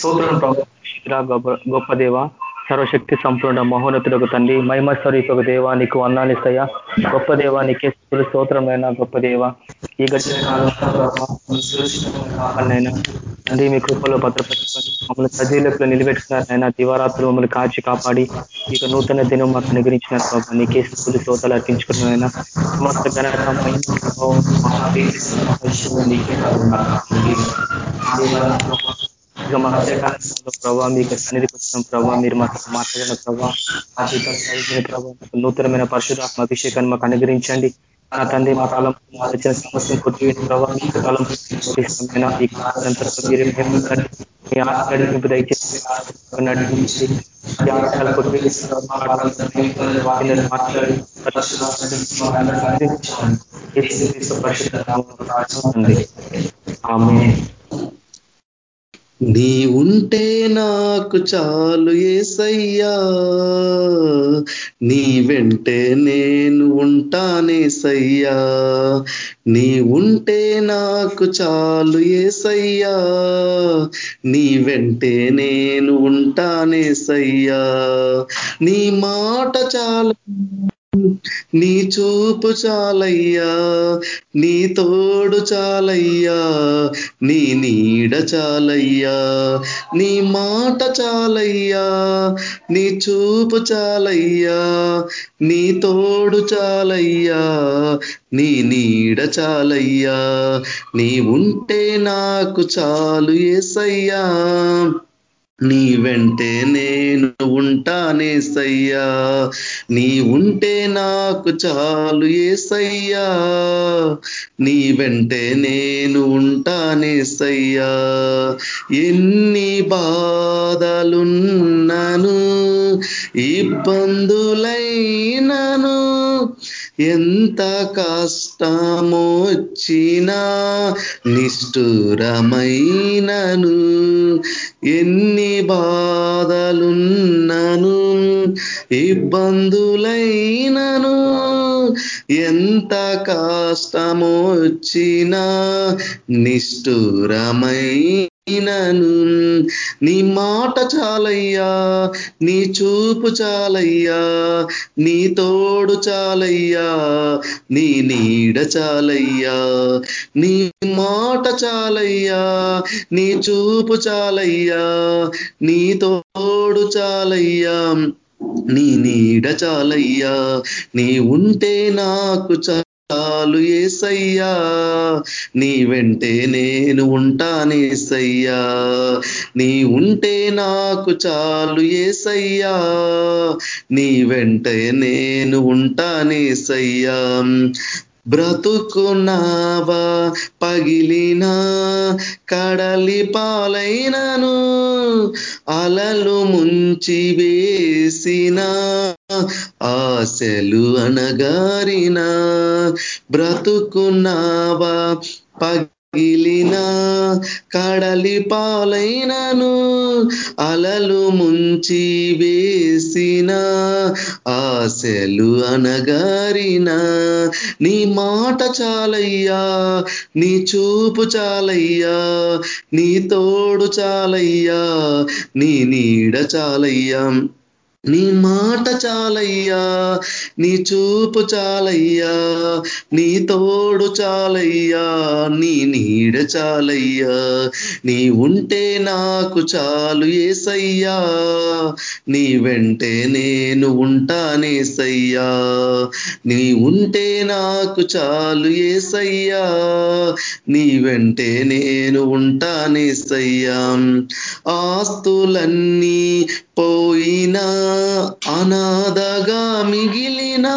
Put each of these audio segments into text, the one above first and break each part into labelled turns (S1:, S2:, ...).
S1: స్తోత్రం ప్రభావ గొప్ప దేవ సర్వశక్తి సంపూర్ణ మహోన్నతులకు తండ్రి మహిమ స్వరూపకు దేవ నీకు అన్నాలిస్తాయా గొప్ప దేవ నీకే స్తోత్రమైన గొప్ప దేవ. ఈ గడిచిన కాలంలో తండ్రి మీ కృపలో భద్రపరచుకొని మమ్మల్ని సజీలకు నిలబెట్టుకున్నారు దివారాత్రులు మమ్మల్ని కాచి కాపాడి ఇక నూతన దినం మాకు అనుగ్రహించిన ప్రభావ నీకే స్థుతులు శ్రోతలు అర్పించుకున్న సమస్త ఘనత ఇక మా మధ్యకాలంలో ప్రభావ మీకు సన్నిధికి వచ్చిన ప్రభావ మీరు మాకు మాట్లాడిన ప్రభావ ప్రభావ నూతనమైన పరిశుధాత్మ అభిషేకాన్ని మాకు అనుగ్రహించండి. నా తండ్రి మా కాలం వచ్చిన సమస్యను కొట్టివేసిన ప్రభావ మీ కాలం ఈ కాలంతో మీరు మీ ఆశింపు దయచేసి నడిపించి మాట్లాడి ఆమె
S2: నీ ఉంటే నాకు చాలు ఏసయ్యా. నీ వెంటే నేను ఉంటానేసయ్యా నీ ఉంటే నాకు చాలు ఏసయ్యా. నీ వెంటే నేను ఉంటానేసయ్యా నీ మాట చాలు నీ చూపు చాలయ్యా నీ తోడు చాలయ్యా నీ నీడ చాలయ్యా నీ మాట చాలయ్యా నీ చూపు చాలయ్యా నీ తోడు చాలయ్యా నీ నీడ చాలయ్యా నీ ఉంటే నాకు చాలు ఏసయ్యా. నీ వెంటే నేను ఉంటానే సయ్యా. నీ ఉంటే నాకు చాలు ఏసయ్యా నీ వెంటే నేను ఉంటానే సయ్యా. ఎన్ని బాధలున్నాను ఇబ్బందులైనను ఎంత కష్టమొచ్చినా నిష్ఠురమైనను ఎన్ని బాధలున్నను ఇబ్బందులైనను ఎంత కష్టమొచ్చినా నిష్ఠురమై నను నీ మాట చాలయ్యా నీ చూపు చాలయ్యా నీ తోడు చాలయ్యా నీ నీడ చాలయ్యా. నీ మాట చాలయ్యా నీ చూపు చాలయ్యా నీ తోడు చాలయ్యా నీ నీడ చాలయ్యా. నీ ఉంటే నాకు చా చాలు ఏసయ్యా నీ వెంటే నేను ఉంటానేసయ్యా నీ ఉంటే నాకు చాలు ఏసయ్యా నీ వెంటే నేను ఉంటానేసయ్యా బ్రతుకున్నావా పగిలినా కడలి పాలైనను అలలు ముంచి వేసినా. ఆశలు అనగారిన బ్రతుకున్నావా? పగిలిన కడలి పాలైనను అలలు ముంచి వేసిన ఆశలు అనగారిన నీ మాట చాలయ్యా నీ చూపు చాలయ్యా నీ తోడు చాలయ్యా నీ నీడ చాలయ్యా. నీ మాట చాలయ్యా నీ చూపు చాలయ్యా నీ తోడు చాలయ్యా నీ నీడ చాలయ్యా నీ ఉంటే నాకు చాలు ఏసయ్యా నీ వెంటే నేను ఉంటానేసయ్యా నీ ఉంటే నాకు చాలు ఏసయ్యా నీ వెంటే నేను ఉంటానేసయ్యా ఆస్తులన్నీ పోయినా అనాథగా మిగిలిన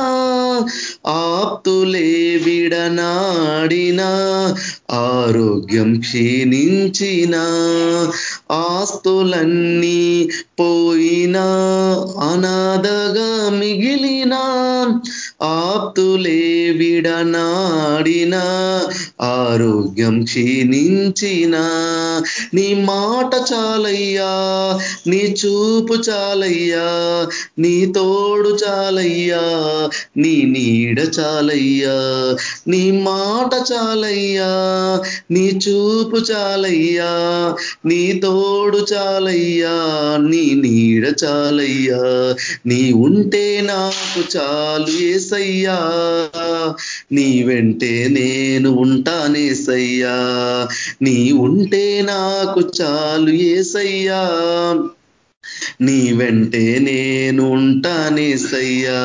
S2: ఆప్తులే విడనాడినా ఆరోగ్యం క్షీణించిన ఆస్తులన్నీ పోయినా అనాథగా మిగిలిన ఆప్తులే విడనాడినా ఆరోగ్యం క్షీణించిన నీ మాట చాలయ్యా నీ చూపు చాలయ్యా నీ తోడు చాలయ్యా నీ నీడ చాలయ్యా నీ మాట చాలయ్యా నీ చూపు చాలయ్యా నీ తోడు చాలయ్యా నీ నీడ చాలయ్యా నీ ఉంటే నాకు చాలు ఏసయ్యా నీ వెంటే నేను ఉంటానేసయ్యా నీ ఉంటే నాకు చాలు ఏసయ్యా నీ వెంటే నేను ఉంటానేసయ్యా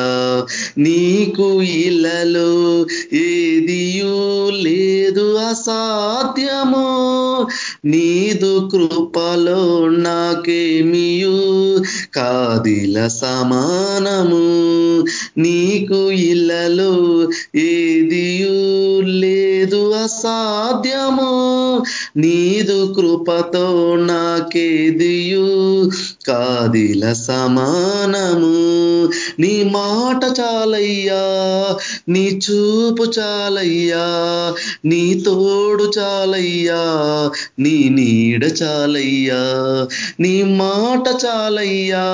S2: నీకు ఇళ్ళలో ఏదియూ లేదు అసాధ్యము. నీదు కృపలో నాకేమియు? కాదిల సమానము నీకు ఇళ్ళలో ఏదియు? లేదు అసాధ్యము? నీదు కృపతో నాకేదియు? కాదిల సమానము. నీ మాట చాలయ్యా నీ చూపు చాలయ్యా నీ తోడు చాలయ్యా నీ నీడ చాలయ్యా. నీ మాట చాలయ్యా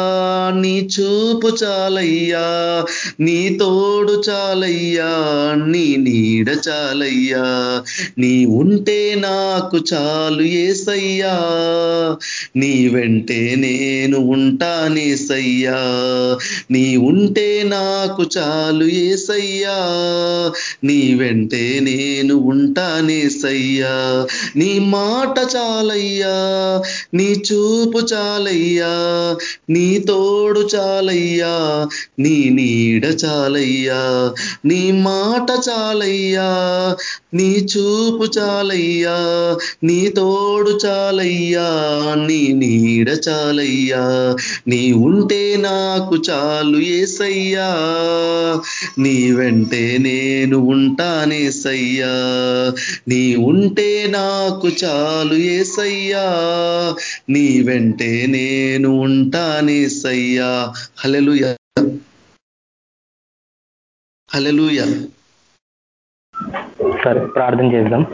S2: నీ చూపు చాలయ్యా నీ తోడు చాలయ్యా నీ నీడ చాలయ్యా. నీ ఉంటే నాకు చాలు ఏసయ్యా. నీ వెంటే నేను ఉంటానేసయ్యా నీ ఉంటే నాకు చాలు ఏసయ్యా. నీ వెంటే నేను ఉంటానేసయ్యా నీ మాట చాలయ్యా. నీ చూపు చాలయ్యా. నీ తోడు చాలయ్యా. నీ నీడ చాలయ్యా. నీ మాట చాలయ్యా. నీ చూపు చాలయ్యా. నీ తోడు చాలయ్యా నీ నీడ చాలయ్యా. నీ ఉంటే నాకు చాలు ఏసయ్యా. నీ వెంటే నేను ఉంటానేసయ్యా నీ ఉంటే నాకు చాలు ఏసయ్యా. నీ వెంటే నేను ఉంటానేసయ్యా హలెలుయ హలలుయ
S1: సరే ప్రార్థన చేద్దాం.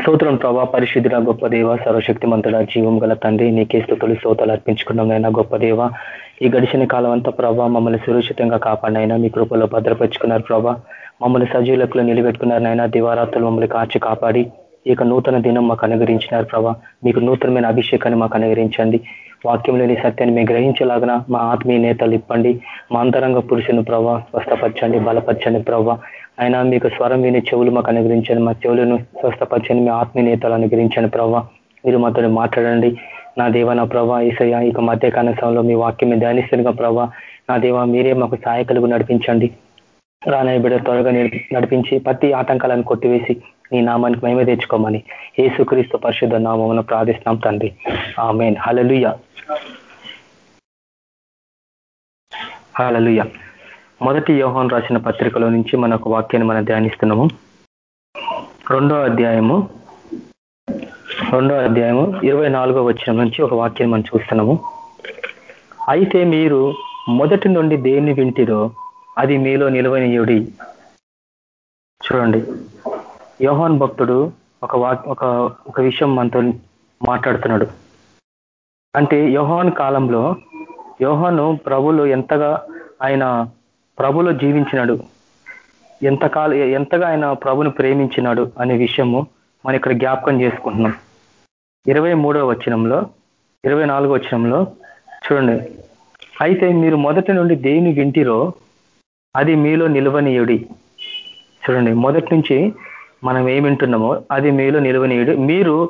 S1: స్తోత్రం ప్రభా పరిశుద్ధుల గొప్ప దేవ సర్వశక్తిమంతుడ జీవం గల తండ్రి నీకే స్థుతులు స్తోతాలు అర్పించుకున్నాం నైనా గొప్ప దేవ. ఈ గడిచిన కాలం అంతా ప్రభా మమ్మల్ని సురక్షితంగా కాపాడినైనా మీ కృపలో భద్రపరుచుకున్నారు ప్రభా. మమ్మల్ని సజీవులకు నిలబెట్టుకున్నారనైనా దివారాత్రులు మమ్మల్ని కాచి కాపాడి ఇక నూతన దినం మాకు అనుగరించినారు ప్రభా. మీకు నూతనమైన అభిషేకాన్ని మాకు అనుగరించండి వాక్యంలోని సత్యాన్ని మేము గ్రహించలాగన మా ఆత్మీయ నేతలు ఇప్పండి. మా అంతరంగ పురుషుని ప్రభావ స్వస్థపరచండి బలపరచండి ప్రభావ ఆయన మీకు స్వరం విని చెవులు మాకు అనుగ్రహించండి. మా చెవులను స్వస్థపరచండి మీ ఆత్మీయ నేతలు అనుగ్రహించండి ప్రభావ మీరు మాతో మాట్లాడండి. నా దేవ నా ప్రభా ఈసయ ఇక మధ్యకాల సమయంలో మీ వాక్యం ధ్యానిస్తున్న ప్రభా నా దేవ మీరే మాకు సహాయకులుగా నడిపించండి. రానయ్య బిడ్డ త్వరగా నడిపించి ప్రతి ఆటంకాలను కొట్టివేసి నీ నామానికి మేమే తెచ్చుకోమని. ఏసుక్రీస్తు పరిశుద్ధ నామమును ప్రార్థిస్తున్నాం తండ్రి. ఆమెన్. హలలుయ హలలుయ మొదటి యోహన్ రాసిన పత్రికలో నుంచి మన ఒక వాక్యాన్ని మనం ధ్యానిస్తున్నాము. రెండో అధ్యాయము రెండో అధ్యాయము ఇరవై నాలుగో వచ్చిన నుంచి ఒక వాక్యాన్ని మనం చూస్తున్నాము. అయితే మీరు మొదటి నుండి దేన్ని వింటిరో అది మీలో నిలవనీయుడి చూడండి. యోహాన్ భక్తుడు ఒక ఒక ఒక విషయం మనతో మాట్లాడుతున్నాడు. అంటే యోహాన్ కాలంలో యోహాను ప్రభులు ఎంతగా ఆయన ప్రభులో జీవించినాడు? ఎంతకాల ఎంతగా ఆయన ప్రభుని ప్రేమించినాడు అనే విషయము మనం ఇక్కడ జ్ఞాపకం చేసుకుంటున్నాం. ఇరవై మూడవ వచనంలో ఇరవై నాలుగో వచనంలో చూడండి. అయితే మీరు మొదటి నుండి దేని వింటిరో అది మీలో నిలవనీయుడి. చూడండి మొదటి నుంచి మనం ఏమి వింటున్నామో అది మీలో నిలవనీయుడు. మీరు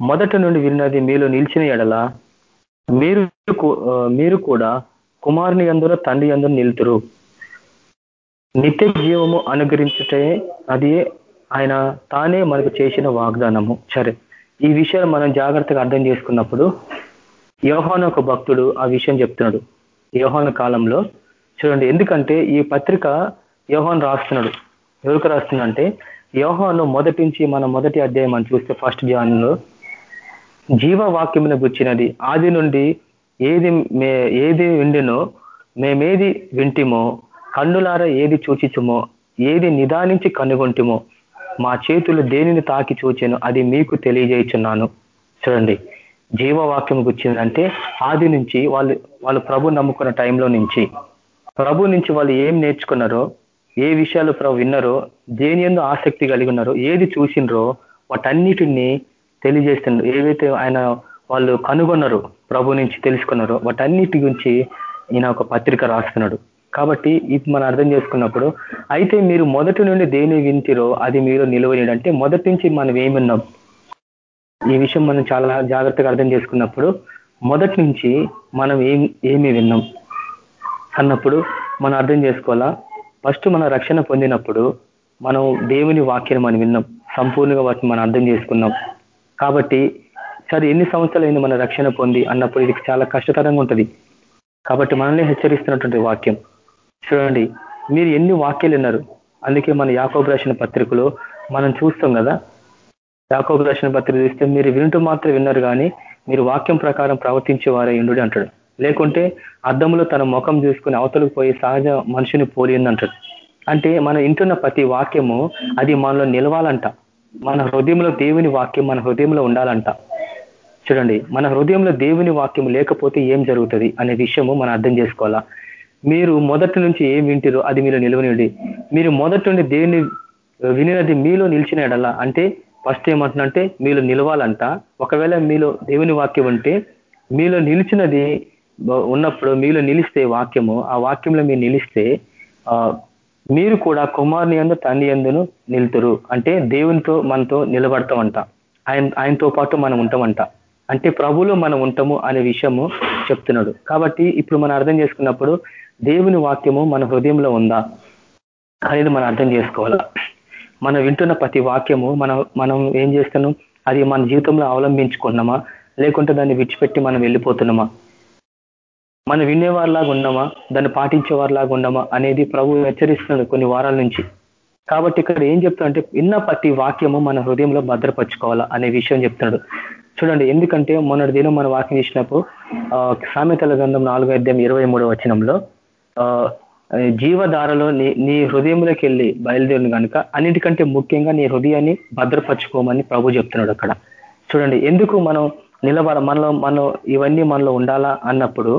S1: మొదటి నుండి విన్నది మీలో నిలిచిన ఎడల మీరు మీరు కూడా కుమారుని అందరూ తండ్రి అందరూ నిలుతురు. నిత్య జీవము అనుగ్రహించటే అది ఆయన తానే మనకు చేసిన వాగ్దానము. సరే ఈ విషయాలు మనం జాగ్రత్తగా అర్థం చేసుకున్నప్పుడు యోహాన్ ఒక భక్తుడు ఆ విషయం చెప్తున్నాడు. యోహాన్ కాలంలో చూడండి ఎందుకంటే ఈ పత్రిక యోహాన్ రాస్తున్నాడు. ఎవరికి రాస్తున్నాడంటే యోహాను మొదటి నుంచి మన మొదటి అధ్యాయం మనం చూస్తే ఫస్ట్ జాన్లో జీవవాక్యమును గుచ్చినది. ఆది నుండి ఏది మే ఏది విండినో మేమేది వింటిమో కన్నులార ఏది చూచిచుమో ఏది నిదానించి కనుగొంటిమో మా చేతులు దేనిని తాకి చూచాను అది మీకు తెలియజేయుచున్నాను. చూడండి. జీవవాక్యం గుచ్చిందంటే ఆది నుంచి వాళ్ళు వాళ్ళు ప్రభు నమ్ముకున్న టైంలో నుంచి. ప్రభు నుంచి వాళ్ళు ఏం నేర్చుకున్నారో ఏ విషయాలు ప్రభు విన్నారో దేని ఎందు ఆసక్తి కలిగి ఉన్నారో ఏది చూసినరో వాటన్నిటిని తెలియజేస్తున్నారు ఏవైతే ఆయన వాళ్ళు కనుగొన్నారు ప్రభు నుంచి తెలుసుకున్నారో వాటన్నిటి గురించి ఈయన ఒక పత్రిక రాస్తున్నాడు. కాబట్టి ఇది మనం అర్థం చేసుకున్నప్పుడు అయితే మీరు మొదటి నుండి దేని వింటిరో అది మీరు నిలవనిడు అంటే మొదటి నుంచి మనం ఏమున్నాం? ఈ విషయం మనం చాలా జాగ్రత్తగా అర్థం చేసుకున్నప్పుడు మొదటి నుంచి మనం ఏం ఏమి విన్నాం? అన్నప్పుడు మనం అర్థం చేసుకోవాలా? ఫస్ట్ మన రక్షణ పొందినప్పుడు మనం దేవుని వాక్యం మనం విన్నాం. సంపూర్ణంగా వాటిని మనం అర్థం చేసుకున్నాం. కాబట్టి సరే ఎన్ని సంవత్సరాలు మన రక్షణ పొంది? అన్నప్పుడు ఇది చాలా కష్టతరంగా ఉంటుంది. కాబట్టి మనల్ని హెచ్చరిస్తున్నటువంటి వాక్యం. చూడండి మీరు ఎన్ని వాక్యాలు విన్నారు? అందుకే మన యాకోబు రాసిన పత్రికలో మనం చూస్తాం కదా యాకోబు రాసిన పత్రిక చూస్తే మీరు వింటూ మాత్రం విన్నారు కానీ మీరు వాక్యం ప్రకారం ప్రవర్తించే వారే ఇండు అంటాడు. లేకుంటే అద్దంలో తన ముఖం చూసుకుని అవతలకు పోయి సహజ మనిషిని పోలింది అంటాడు అంటే మనం వింటున్న ప్రతి వాక్యము అది మనలో నిలవాలంట. మన హృదయంలో దేవుని వాక్యం మన హృదయంలో ఉండాలంట. చూడండి మన హృదయంలో దేవుని వాక్యం లేకపోతే ఏం జరుగుతుంది అనే విషయము మనం అర్థం చేసుకోవాలా? మీరు మొదటి నుంచి ఏం వింటారో అది మీరు నిలవనివ్వండి. మీరు మొదటి నుండి దేవుని వినినది మీలో నిలిచిన ఎడలా అంటే ఫస్ట్ ఏమంటున్నంటే మీలో నిలవాలంట. ఒకవేళ మీలో దేవుని వాక్యం ఉంటే మీలో నిలిచినది ఉన్నప్పుడు మీలో నిలిస్తే వాక్యము ఆ వాక్యంలో మీరు నిలిస్తే మీరు కూడా కుమారుని ఎందు తండ్రి ఎందును నిలుతురు. అంటే దేవునితో మనతో నిలబడతామంట. ఆయన ఆయనతో పాటు మనం ఉంటామంట. అంటే ప్రభులో మనం ఉంటాము అనే విషయము చెప్తున్నాడు. కాబట్టి ఇప్పుడు మనం అర్థం చేసుకున్నప్పుడు దేవుని వాక్యము మన హృదయంలో ఉందా అనేది మనం అర్థం చేసుకోవాలా. మనం వింటున్న ప్రతి వాక్యము మనం మనం ఏం చేస్తున్నాం? అది మన జీవితంలో అవలంబించుకున్నామా లేకుంటే దాన్ని విడిచిపెట్టి మనం వెళ్ళిపోతున్నామా? మనం వినేవారిలాగా ఉన్నామా? దాన్ని పాటించేవారిలాగా ఉన్నామా? అనేది ప్రభు హెచ్చరిస్తున్నాడు కొన్ని వారాల నుంచి. కాబట్టి ఇక్కడ ఏం చెప్తాడంటే విన్న ప్రతి వాక్యము మన హృదయంలో భద్రపరచుకోవాలా అనే విషయం చెప్తున్నాడు. చూడండి ఎందుకంటే మొన్నటి దినం మన వాక్యం చేసినప్పుడు సామెతల గ్రంథం నాలుగో అధ్యాయం ఇరవై మూడో వచనంలో జీవధారలో నీ నీ హృదయంలోకి వెళ్ళి బయలుదేరిన కనుక అన్నిటికంటే ముఖ్యంగా నీ హృదయాన్ని భద్రపరచుకోమని ప్రభు చెప్తున్నాడు అక్కడ. చూడండి ఎందుకు మనం నిలబడ మనలో మనం ఇవన్నీ మనలో ఉండాలా అన్నప్పుడు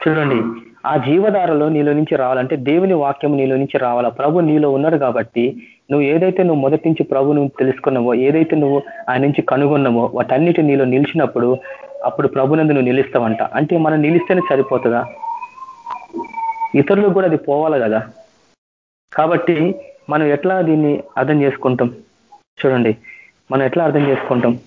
S1: చూడండి ఆ జీవధారలో నీలో నుంచి రావాలంటే దేవుని వాక్యం నీలో నుంచి రావాలా? ప్రభు నీలో ఉన్నాడు కాబట్టి నువ్వు ఏదైతే నువ్వు మొదటి నుంచి ప్రభు నువ్వు తెలుసుకున్నావో ఏదైతే నువ్వు ఆయన నుంచి కనుగొన్నావో వాటన్నిటి నీలో నిలిచినప్పుడు అప్పుడు ప్రభునందు నువ్వు నిలుస్తావంట. అంటే మనం నిలిస్తేనే సరిపోతుందా? ఇతరులకు కూడా అది పోవాలి కదా? కాబట్టి మనం ఎట్లా దీన్ని అర్థం చేసుకుంటాం? చూడండి మనం ఎట్లా అర్థం చేసుకుంటాం?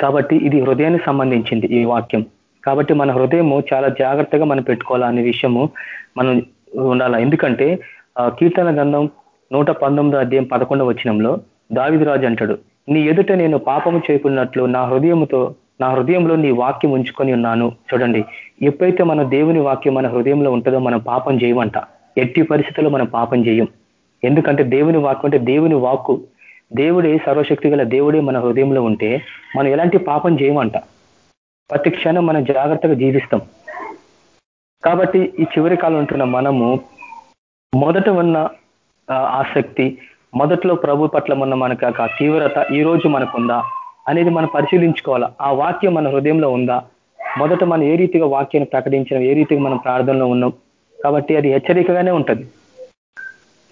S1: కాబట్టి ఇది హృదయానికి సంబంధించింది ఈ వాక్యం. కాబట్టి మన హృదయము చాలా జాగ్రత్తగా మనం పెట్టుకోవాలా అనే విషయము మనం ఉండాలా. ఎందుకంటే కీర్తన గంధం నూట పంతొమ్మిదో అధ్యాయం పదకొండవ వచ్చినంలో దావిదిరాజు అంటాడు నీ ఎదుట నేను పాపము చేయకున్నట్లు నా హృదయముతో నా హృదయంలో నీ వాక్యం ఉంచుకొని ఉన్నాను. చూడండి ఎప్పుడైతే మన దేవుని వాక్యం మన హృదయంలో ఉంటుందో మనం పాపం చేయమంట. ఎట్టి పరిస్థితుల్లో మనం పాపం చేయం. ఎందుకంటే దేవుని వాక్యం అంటే దేవుని వాక్కు. దేవుడే సర్వశక్తి గల దేవుడే మన హృదయంలో ఉంటే మనం ఎలాంటి పాపం చేయమంట. ప్రతి క్షణం మనం జాగ్రత్తగా జీవిస్తాం. కాబట్టి ఈ చివరి కాలం ఉంటున్న మనము మొదట ఉన్న ఆసక్తి మొదట్లో ప్రభు పట్ల ఉన్న మనకు ఆ తీవ్రత ఈ రోజు మనకుందా అనేది మనం పరిశీలించుకోవాలా? ఆ వాక్యం మన హృదయంలో ఉందా? మొదట మనం ఏ రీతిగా వాక్యాన్ని ప్రకటించిన? ఏ రీతిగా మనం ప్రార్థనలో ఉన్నాం? కాబట్టి అది హెచ్చరికగానే ఉంటుంది.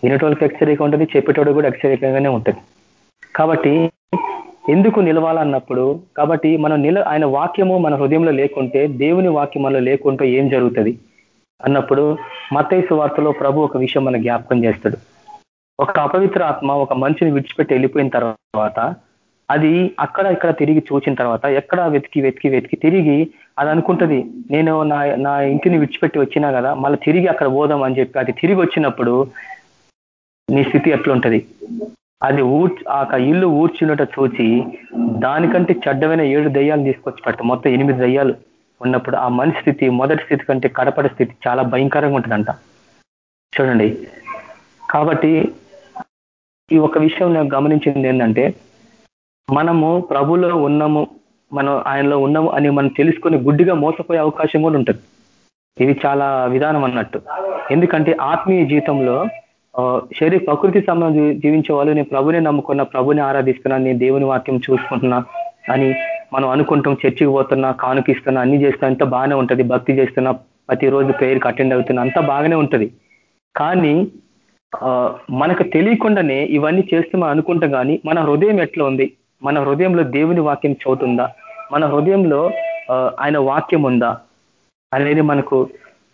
S1: వినటోళ్ళకి హెచ్చరిక ఉంటుంది చెప్పేటోడు కూడా హెచ్చరికగానే ఉంటుంది. కాబట్టి ఎందుకు నిలవాలన్నప్పుడు కాబట్టి మనం నిల ఆయన వాక్యము మన హృదయంలో లేకుంటే దేవుని వాక్యం మనలో లేకుంటే ఏం జరుగుతుంది? అన్నప్పుడు మతైసు వార్తలో ప్రభు ఒక విషయం మన జ్ఞాపకం చేస్తాడు. ఒక అపవిత్ర ఆత్మ ఒక మనిషిని విడిచిపెట్టి వెళ్ళిపోయిన తర్వాత అది అక్కడ ఇక్కడ తిరిగి చూసిన తర్వాత ఎక్కడ వెతికి వెతికి వెతికి తిరిగి అది అనుకుంటది నేను నా నా ఇంటిని విడిచిపెట్టి వచ్చినా కదా మళ్ళీ తిరిగి అక్కడ పోదాం అని చెప్పి అది తిరిగి వచ్చినప్పుడు నీ స్థితి ఎట్లుంటది? అది ఊడ్చి ఆ ఇల్లు ఊడ్చినట చూచి దానికంటే చెడ్డమైన ఏడు దయ్యాలు తీసుకొచ్చి పెడతా మొత్తం ఎనిమిది దయ్యాలు ఉన్నప్పుడు ఆ మనిషి స్థితి మొదటి స్థితి కంటే కడపడ స్థితి చాలా భయంకరంగా ఉంటుందంట. చూడండి. కాబట్టి ఈ ఒక విషయం నేను గమనించింది ఏంటంటే మనము ప్రభులో ఉన్నాము మనం ఆయనలో ఉన్నాము అని మనం తెలుసుకొని గుడ్డిగా మోసపోయే అవకాశం కూడా ఉంటుంది. ఇది చాలా విధానం అన్నట్టు. ఎందుకంటే ఆత్మీయ జీవితంలో శరీర ప్రకృతి సంబంధం జీవించే వాళ్ళు నేను ప్రభుని నమ్ముకున్న ప్రభుని ఆరాధిస్తున్నా నేను దేవుని వాక్యం చూసుకుంటున్నా అని మనం అనుకుంటాం చర్చికి పోతున్నా కానుకిస్తున్నా అన్ని చేస్తున్నా అంత బాగానే ఉంటుంది. భక్తి చేస్తున్నా ప్రతిరోజు ప్రేయర్కి అటెండ్ అవుతున్నా అంతా బాగానే ఉంటది. కానీ మనకు తెలియకుండానే ఇవన్నీ చేస్తే మనం అనుకుంటాం కానీ మన హృదయం ఎట్లా ఉంది? మన హృదయంలో దేవుని వాక్యం చదువుతుందా? మన హృదయంలో ఆయన వాక్యం ఉందా? అనేది మనకు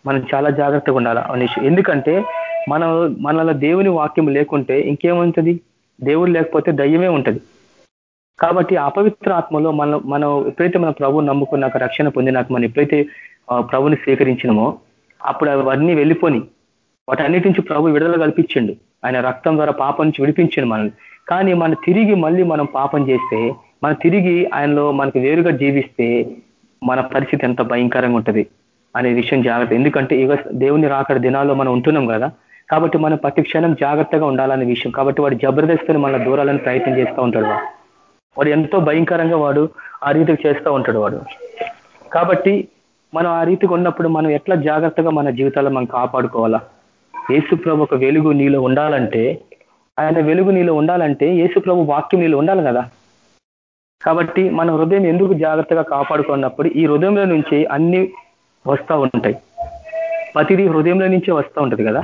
S1: మనం చాలా జాగ్రత్తగా ఉండాలి? అనేసి. ఎందుకంటే మన మనలో దేవుని వాక్యం లేకుంటే ఇంకేముంటుంది? దేవుడు లేకపోతే దయ్యమే ఉంటుంది. కాబట్టి అపవిత్ర ఆత్మలో మన మనం ఎప్పుడైతే మన ప్రభు నమ్ముకున్నాక రక్షణ పొందినాక మనం ఎప్పుడైతే ప్రభుని స్వీకరించినమో అప్పుడు అవన్నీ వెళ్ళిపోని వాటన్నిటి నుంచి ప్రభు విడుదల కల్పించండు. ఆయన రక్తం ద్వారా పాపం నుంచి విడిపించండు మనల్ని. కానీ మనం తిరిగి మళ్ళీ మనం పాపం చేస్తే మనం తిరిగి ఆయనలో మనకు వేరుగా జీవిస్తే మన పరిస్థితి ఎంత భయంకరంగా ఉంటుంది అనే విషయం జాగ్రత్త. ఎందుకంటే ఇక దేవుని రాకడ దినాల్లో మనం ఉంటున్నాం కదా. కాబట్టి మనం ప్రతిక్షణం జాగ్రత్తగా ఉండాలనే విషయం. కాబట్టి వాడు జబర్దస్త్ని మన దూరాలని ప్రయత్నం చేస్తూ ఉంటాడు వాడు. వాడు ఎంతో భయంకరంగా వాడు ఆ రీతికి చేస్తూ ఉంటాడు వాడు. కాబట్టి మనం ఆ రీతికి ఉన్నప్పుడు మనం ఎట్లా జాగ్రత్తగా మన జీవితాల్లో మనం కాపాడుకోవాలా? యేసుప్రభు ఒక వెలుగు నీలో ఉండాలంటే ఆయన వెలుగు నీలో ఉండాలంటే యేసుప్రభు వాక్యం నీలో ఉండాలి కదా? కాబట్టి మన హృదయం ఎందుకు జాగ్రత్తగా కాపాడుకున్నప్పుడు ఈ హృదయంలో నుంచి అన్ని వస్తూ ఉంటాయి. ప్రతిదీ హృదయంలో నుంచే వస్తూ ఉంటది కదా?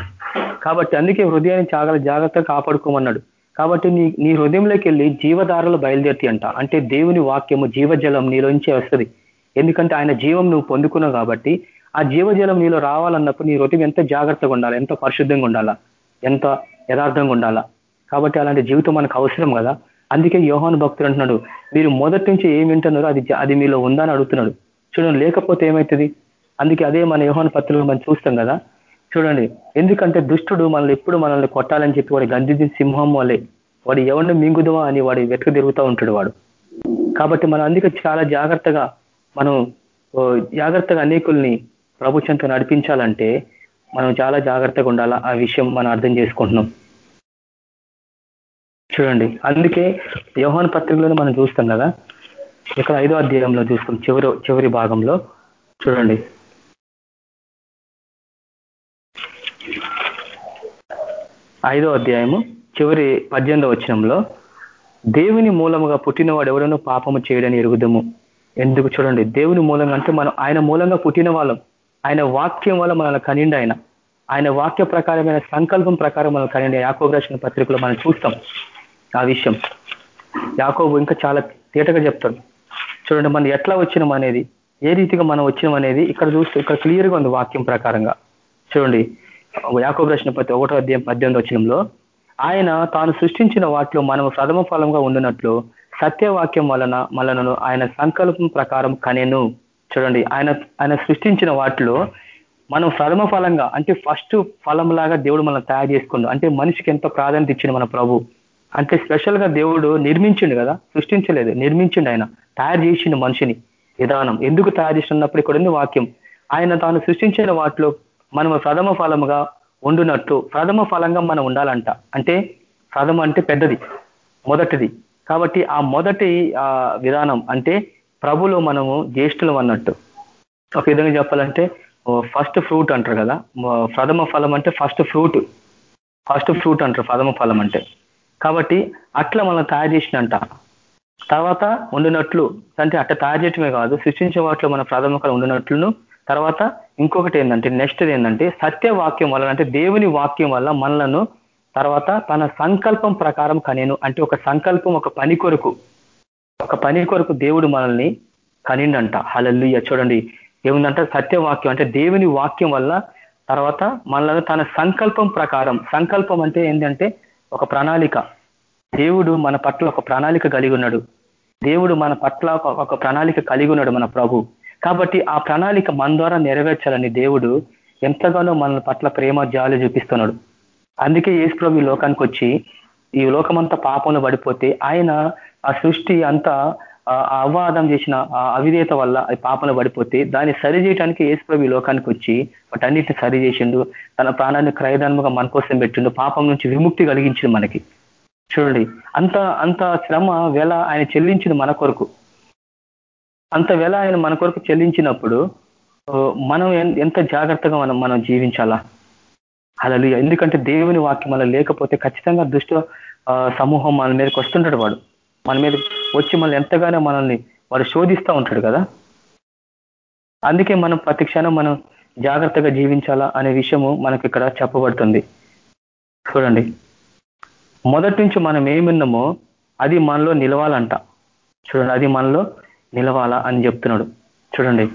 S1: కాబట్టి అందుకే హృదయాన్ని చాలా జాగ్రత్తగా కాపాడుకోమన్నాడు. కాబట్టి నీ నీ హృదయంలోకి వెళ్ళి జీవధారలు బయలుదేరి అంట. అంటే దేవుని వాక్యము జీవజలం నీలోంచే వస్తుంది. ఎందుకంటే ఆయన జీవం నువ్వు పొందుకున్నావు కాబట్టి ఆ జీవజలం నీలో రావాలన్నప్పుడు నీ హృదయం ఎంత జాగ్రత్తగా ఉండాలి? ఎంత పరిశుద్ధంగా ఉండాలా? ఎంత యథార్థంగా ఉండాలా? కాబట్టి అలాంటి జీవితం మనకు అవసరం కదా. అందుకే యోహాను భక్తులు అంటున్నాడు మీరు మొదటి నుంచి ఏం వింటున్నారో అది అది మీలో ఉందా అని అడుగుతున్నాడు. చూడండి లేకపోతే ఏమవుతుంది అందుకే అదే మన యోహాను పత్రికలు మనం చూస్తాం కదా చూడండి. ఎందుకంటే దుష్టుడు మనల్ని ఎప్పుడు మనల్ని కొట్టాలని చెప్పి వాడి గంజి సింహం వల్లే వాడు ఎవరిని మింగుదమా అని వాడి వెతక తిరుగుతూ ఉంటాడు వాడు. కాబట్టి మనం అందుకే చాలా జాగ్రత్తగా మనం జాగ్రత్తగా అనేకుల్ని ప్రభుత్వంతో నడిపించాలంటే మనం చాలా జాగ్రత్తగా ఉండాలా? ఆ విషయం మనం అర్థం చేసుకుంటున్నాం. చూడండి. అందుకే వ్యవహాన పత్రికలను మనం చూస్తాం కదా? ఇక్కడ ఐదో అధ్యాయంలో చూస్తాం. చివరి చివరి భాగంలో. చూడండి. ఐదో అధ్యాయము చివరి పద్దెనిమిదో వచనంలో దేవుని మూలముగా పుట్టినవాడు ఎవరైనా పాపము చేయడని ఎరుగుదము. ఎందుకు చూడండి దేవుని మూలంగా అంటే మనం ఆయన మూలంగా పుట్టిన వాళ్ళం ఆయన వాక్యం వల్ల మనల్ని కనిండి ఆయన. ఆయన వాక్య ప్రకారమైన సంకల్పం ప్రకారం మనం కనిండి యాకోబు రాసిన పత్రికలో మనం చూస్తాం ఆ విషయం. యాకోబు ఇంకా చాలా తేటగా చెప్తాడు. చూడండి మనం ఎట్లా వచ్చినాం అనేది ఏ రీతిగా మనం వచ్చినాం అనేది ఇక్కడ చూస్తే ఇక్కడ క్లియర్గా ఉంది వాక్యం ప్రకారంగా. చూడండి యాకోబు రాసిన ఒకటో అధ్యాయం పద్దెనిమిది వచ్చినంలో ఆయన తాను సృష్టించిన వాటిలో మనం ప్రథమ ఫలంగా ఉండినట్లు సత్యవాక్యం వలన మనలను ఆయన సంకల్పం ప్రకారం కనెను. చూడండి ఆయన ఆయన సృష్టించిన వాటిలో మనం ప్రథమ ఫలంగా అంటే ఫస్ట్ ఫలం లాగా దేవుడు మనం తయారు చేసుకుండు. అంటే మనిషికి ఎంతో ప్రాధాన్యత ఇచ్చిండు మన ప్రభు. అంటే స్పెషల్గా దేవుడు నిర్మించిండు కదా సృష్టించలేదు నిర్మించిండు ఆయన. తయారు చేసిండు మనిషిని. విధానం. ఎందుకు తయారు చేసినప్పుడు ఇక్కడ ఉంది వాక్యం. ఆయన తాను సృష్టించిన వాటిలో మనము ప్రథమ ఫలముగా ఉండునట్టు ప్రథమ ఫలంగా మనం ఉండాలంట. అంటే ప్రథమ అంటే పెద్దది మొదటిది. కాబట్టి ఆ మొదటి విధానం అంటే ప్రభులో మనము జ్యేష్ఠులం అన్నట్టు. ఒక విధంగా చెప్పాలంటే ఫస్ట్ ఫ్రూట్ అంటారు కదా. ప్రథమ ఫలం అంటే ఫస్ట్ ఫ్రూట్ ఫస్ట్ ఫ్రూట్ అంటారు ప్రథమ ఫలం అంటే. కాబట్టి అట్లా మనం తయారు చేసినంట. తర్వాత ఉండినట్లు అంటే అట్లా తయారు చేయటమే కాదు సృష్టించే వాటిలో మన ప్రథమ ఉండినట్లును తర్వాత ఇంకొకటి ఏంటంటే నెక్స్ట్ ఏంటంటే సత్యవాక్యం వల్ల అంటే దేవుని వాక్యం వల్ల మనలను తర్వాత తన సంకల్పం ప్రకారం కనేను. అంటే ఒక సంకల్పం ఒక పని కొరకు ఒక పని కొరకు దేవుడు మనల్ని కనిండంట. హలల్లుయ్య చూడండి ఏముందంటే సత్యవాక్యం అంటే దేవుని వాక్యం వల్ల తర్వాత మనలను తన సంకల్పం ప్రకారం సంకల్పం అంటే ఏంటంటే ఒక ప్రణాళిక. దేవుడు మన పట్ల ఒక ప్రణాళిక కలిగి ఉన్నాడు. దేవుడు మన పట్ల ఒక ప్రణాళిక కలిగి ఉన్నాడు మన ప్రభు. కాబట్టి ఆ ప్రణాళిక మన ద్వారా నెరవేర్చాలని దేవుడు ఎంతగానో మన పట్ల ప్రేమ జాలి చూపిస్తున్నాడు. అందుకే యేసుప్రభు ఈ లోకానికి వచ్చి ఈ లోకమంతా పాపంలో పడిపోతే ఆయన ఆ సృష్టి అంతా అవాదం చేసిన ఆ అవిధేత వల్ల అది పాపంలో పడిపోతే దాన్ని సరి చేయడానికి ఏసుప్రభు ఈ లోకానికి వచ్చి వాటన్నిటిని సరి చేసిండు తన ప్రాణాన్ని క్రయధర్మగా మన కోసం పెట్టిండు. పాపం నుంచి విముక్తి కలిగించిండు మనకి. చూడండి అంత అంత శ్రమ వేళ ఆయన చెల్లించింది మన కొరకు. అంతవేళ ఆయన మన కొరకు చెల్లించినప్పుడు మనం ఎంత జాగ్రత్తగా మనం మనం జీవించాలా? అలా ఎందుకంటే దేవుని వాక్యం అలా లేకపోతే ఖచ్చితంగా దుష్ట సమూహం మన మీదకి వస్తుంటాడు వాడు. మన మీద వచ్చి మనల్ని ఎంతగానో మనల్ని వాడు శోధిస్తూ ఉంటాడు కదా? అందుకే మనం ప్రతి క్షణం మనం జాగ్రత్తగా జీవించాలా అనే విషయము మనకి ఇక్కడ చెప్పబడుతుంది. చూడండి. మొదటి నుంచి మనం ఏమిన్నామో అది మనలో నిలవాలంట. చూడండి అది మనలో నిలవాలా అని చెప్తున్నాడు. చూడండి.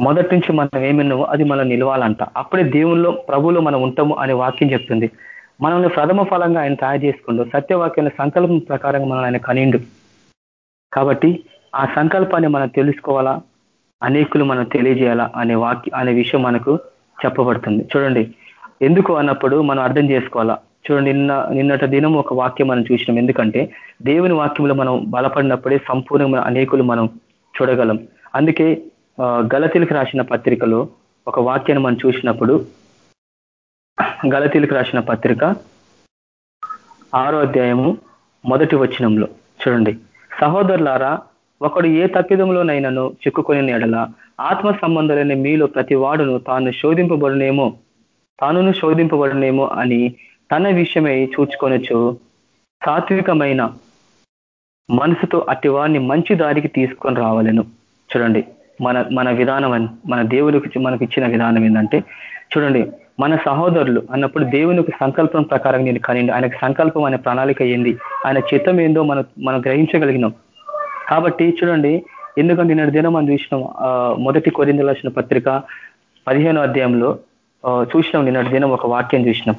S1: మొదటి నుంచి మనం ఏమిన్నామో అది మనం నిలవాలంట. అప్పుడే దేవుల్లో ప్రభువులో మనం ఉంటాము అనే వాక్యం చెప్తుంది. మనల్ని ప్రథమ ఫలంగా ఆయన తయారు చేసుకుంటూ సత్యవాక్యాల సంకల్పం ప్రకారంగా మనం ఆయన కనిండు. కాబట్టి ఆ సంకల్పాన్ని మనం తెలుసుకోవాలా? అనేకులు మనం తెలియజేయాలా? అనే వాక్య అనే విషయం మనకు చెప్పబడుతుంది. చూడండి. ఎందుకు అన్నప్పుడు మనం అర్థం చేసుకోవాలా? చూడండి నిన్న నిన్నటి దినం ఒక వాక్యం మనం చూసినాం. ఎందుకంటే దేవుని వాక్యంలో మనం బలపడినప్పుడే సంపూర్ణమైన అనేకులు మనం చూడగలం. అందుకే గలతీలకు రాసిన పత్రికలో ఒక వాక్యాన్ని మనం చూసినప్పుడు గలతీలకు రాసిన పత్రిక ఆరో అధ్యాయము మొదటి వచనంలో చూడండి. సహోదరులారా ఒకడు ఏ తప్పిదంలోనైనాను చిక్కుకొని ఎడల ఆత్మ సంబంధాలైన మీలో ప్రతి వాడును తాను శోధింపబడునేమో తానును శోధింపబడునేమో అని తన విషయమై చూచుకొనొచ్చు సాత్వికమైన మనసుతో అట్టివాడిని మంచి దారికి తీసుకొని రావాలను. చూడండి మన మన విధానం మన దేవునికి మనకి ఇచ్చిన విధానం ఏంటంటే చూడండి మన సహోదరులు అన్నప్పుడు దేవునికి సంకల్పం ప్రకారం నేను కనిండి. ఆయనకు సంకల్పం అనే ప్రణాళిక ఏంది? ఆయన చిత్తం ఏందో మనం మనం గ్రహించగలిగినాం. కాబట్టి చూడండి ఎందుకంటే నిన్నటి దినం మనం చూసినాం మొదటి కొరిందలు పత్రిక పదిహేనో అధ్యాయంలో చూసినాం నిన్నటి దినం ఒక వాక్యం చూసినాం.